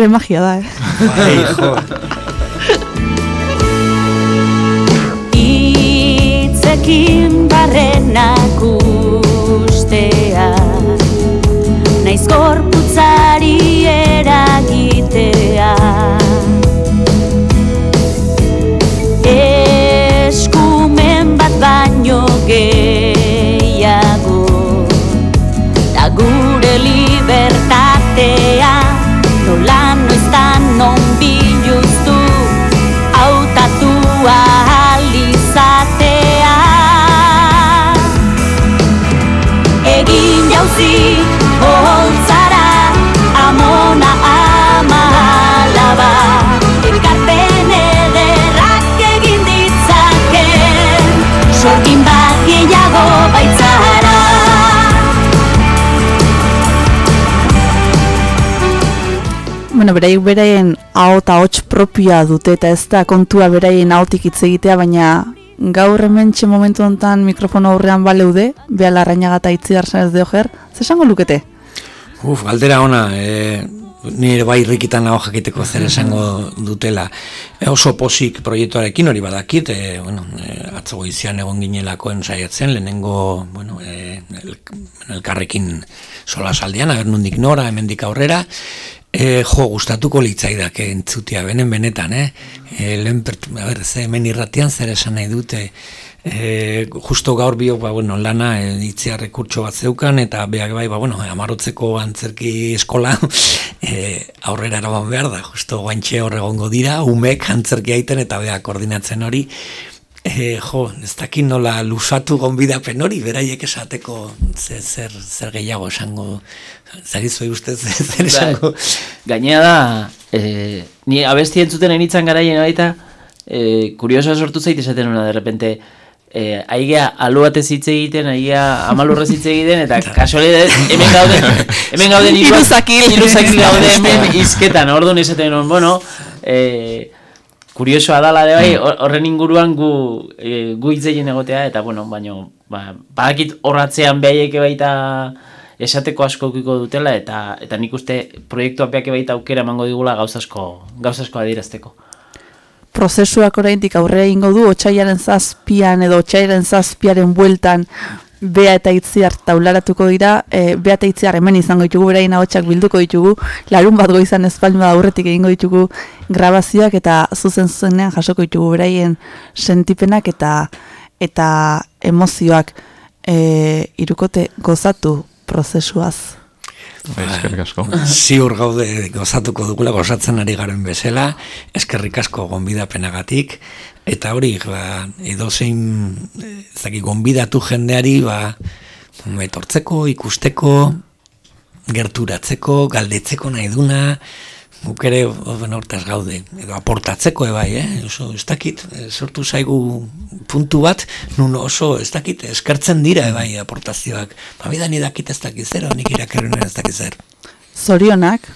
B: Hore magia da, eh?
C: Bai, jo,
G: Itzekin barrenak ustea Naiz gorputzari
B: Bueno, beraik beraien hau eta hots propioa dute eta ez da kontua beraien ahotik hitz egitea, baina gaur hemen momentu honetan mikrofono aurrean baleude, beha larrainaga eta itzidar ez de ojer, zesango lukete?
C: Uf, galdera ona, e, nire bai rikitan hau jakiteko zer esango dutela. E, oso posik proiektuarekin hori badakit, e, bueno, e, atzo goizian egon ginelakoen saiatzen, lehenengo, bueno, e, el, elkarrekin sola saldian, aber nundik nora, hemendik aurrera, E, jo, gustatuko litzaidak entzutia, benen benetan, eh? E, lehen pert, a ber, ze hemen irratian zer esan nahi dute, e, justo gaur biok, ba, bueno, lana e, itzia rekurtso bat zeukan, eta beak bai, ba, bueno, amarotzeko antzerki eskola e, aurrera eraban behar da, justo guantxe hor egongo dira, umek antzerki aiten eta beak koordinatzen hori, E, jo, ez dakit nola lusatu gonbidapen hori, beraiek esateko zer, zer, zer gehiago esango, zagizue ustez zer esango.
D: Gainea da, e, ni abesti entzuten enitzan garaien baita, e, kuriosoa sortu zait esaten una, de repente, e, aigea alu batez hitz egiten, aigea amalurrez hitz egiten, eta kasualidad hemen gauden, hemen gauden hiru-
B: Hiruzakil.
D: hiruzakil gaude hemen izketan, orduan nuen, bueno, e, kuriosoa dala de bai, hor- horren inguruan gu, e, gu hitz egin egotea, eta bueno, baino, ba, badakit horratzean behaieke baita esateko asko ukiko dutela, eta eta nik uste proiektuak beak baita aukera emango digula gauzasko, gauzasko adierazteko.
B: prozesuak oraindik aurrera egingo du otsailaren zazpian edo otsailaren zazpiaren bueltan bea eta itziar taularatuko dira, e, bea eta itziar hemen izango ditugu, beraien ahotsak bilduko ditugu, larun bat goizan espalma aurretik egingo ditugu grabazioak eta zuzen zuzenean jasoko ditugu beraien sentipenak eta eta emozioak e, irukote gozatu prozesuaz.
A: Bai, eskerrik asko.
C: Ziur gaude gozatuko dugula gozatzen ari garen bezala, eskerrik asko gonbidapenagatik, eta hori, ba, edo zein, zaki, gonbidatu jendeari, ba, etortzeko, ikusteko, gerturatzeko, galdetzeko nahi duna, guk ere ben hortaz gaude, edo aportatzeko ebai, eh? oso ez dakit, eh, sortu zaigu puntu bat, nun oso ez dakit, eskertzen dira ebai aportazioak, ba bidan idakit ez dakit zer, honik irakerren ez dakit zer.
B: Zorionak,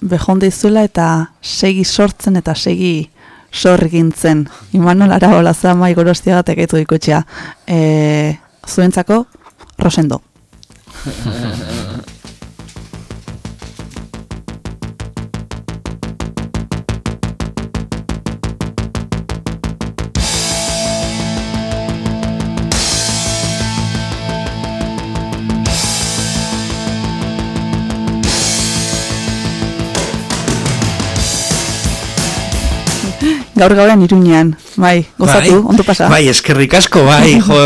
B: behonde izuela eta segi sortzen eta segi sorgintzen. Imanol Arabola zama igorostiagatek etu ikutxea. E, zuentzako, Rosendo. Gaur gaurean iruñean, bai, gozatu,
C: Bai,
B: ondo pasa.
C: Bai, eskerrik asko, bai, jo,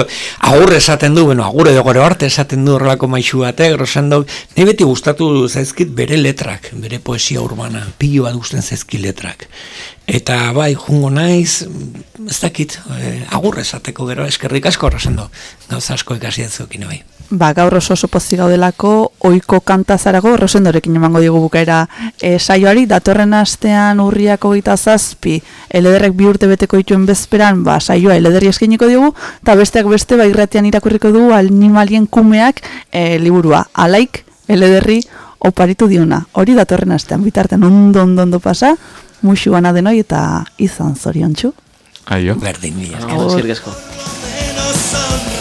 C: agur esaten du, bueno, agur edo gore arte esaten du horrelako maixu batek, Rosendo, nahi beti gustatu zaizkit bere letrak, bere poesia urbana, pilo bat gusten zaizkit letrak. Eta bai, jungo naiz, ez dakit, eh, agur esateko gero, eskerrik asko, Rosendo, gauza asko ikasi etzukin, bai.
B: Ba, gaur oso oso pozik gaudelako, oiko kantazarago, Rosendorekin emango digu bukaera e, saioari, datorren astean urriako gita zazpi, elederrek bi urte beteko dituen bezperan, ba, saioa elederri eskeniko digu, eta besteak beste, ba, irratian irakurriko dugu, animalien kumeak e, liburua, alaik, elederri, oparitu diona. Hori datorren astean, bitartean ondo, ondo, ondo pasa, musu bana denoi eta izan zoriontsu.
A: Aio.
C: Berdin, mila.
H: Eskerrik asko.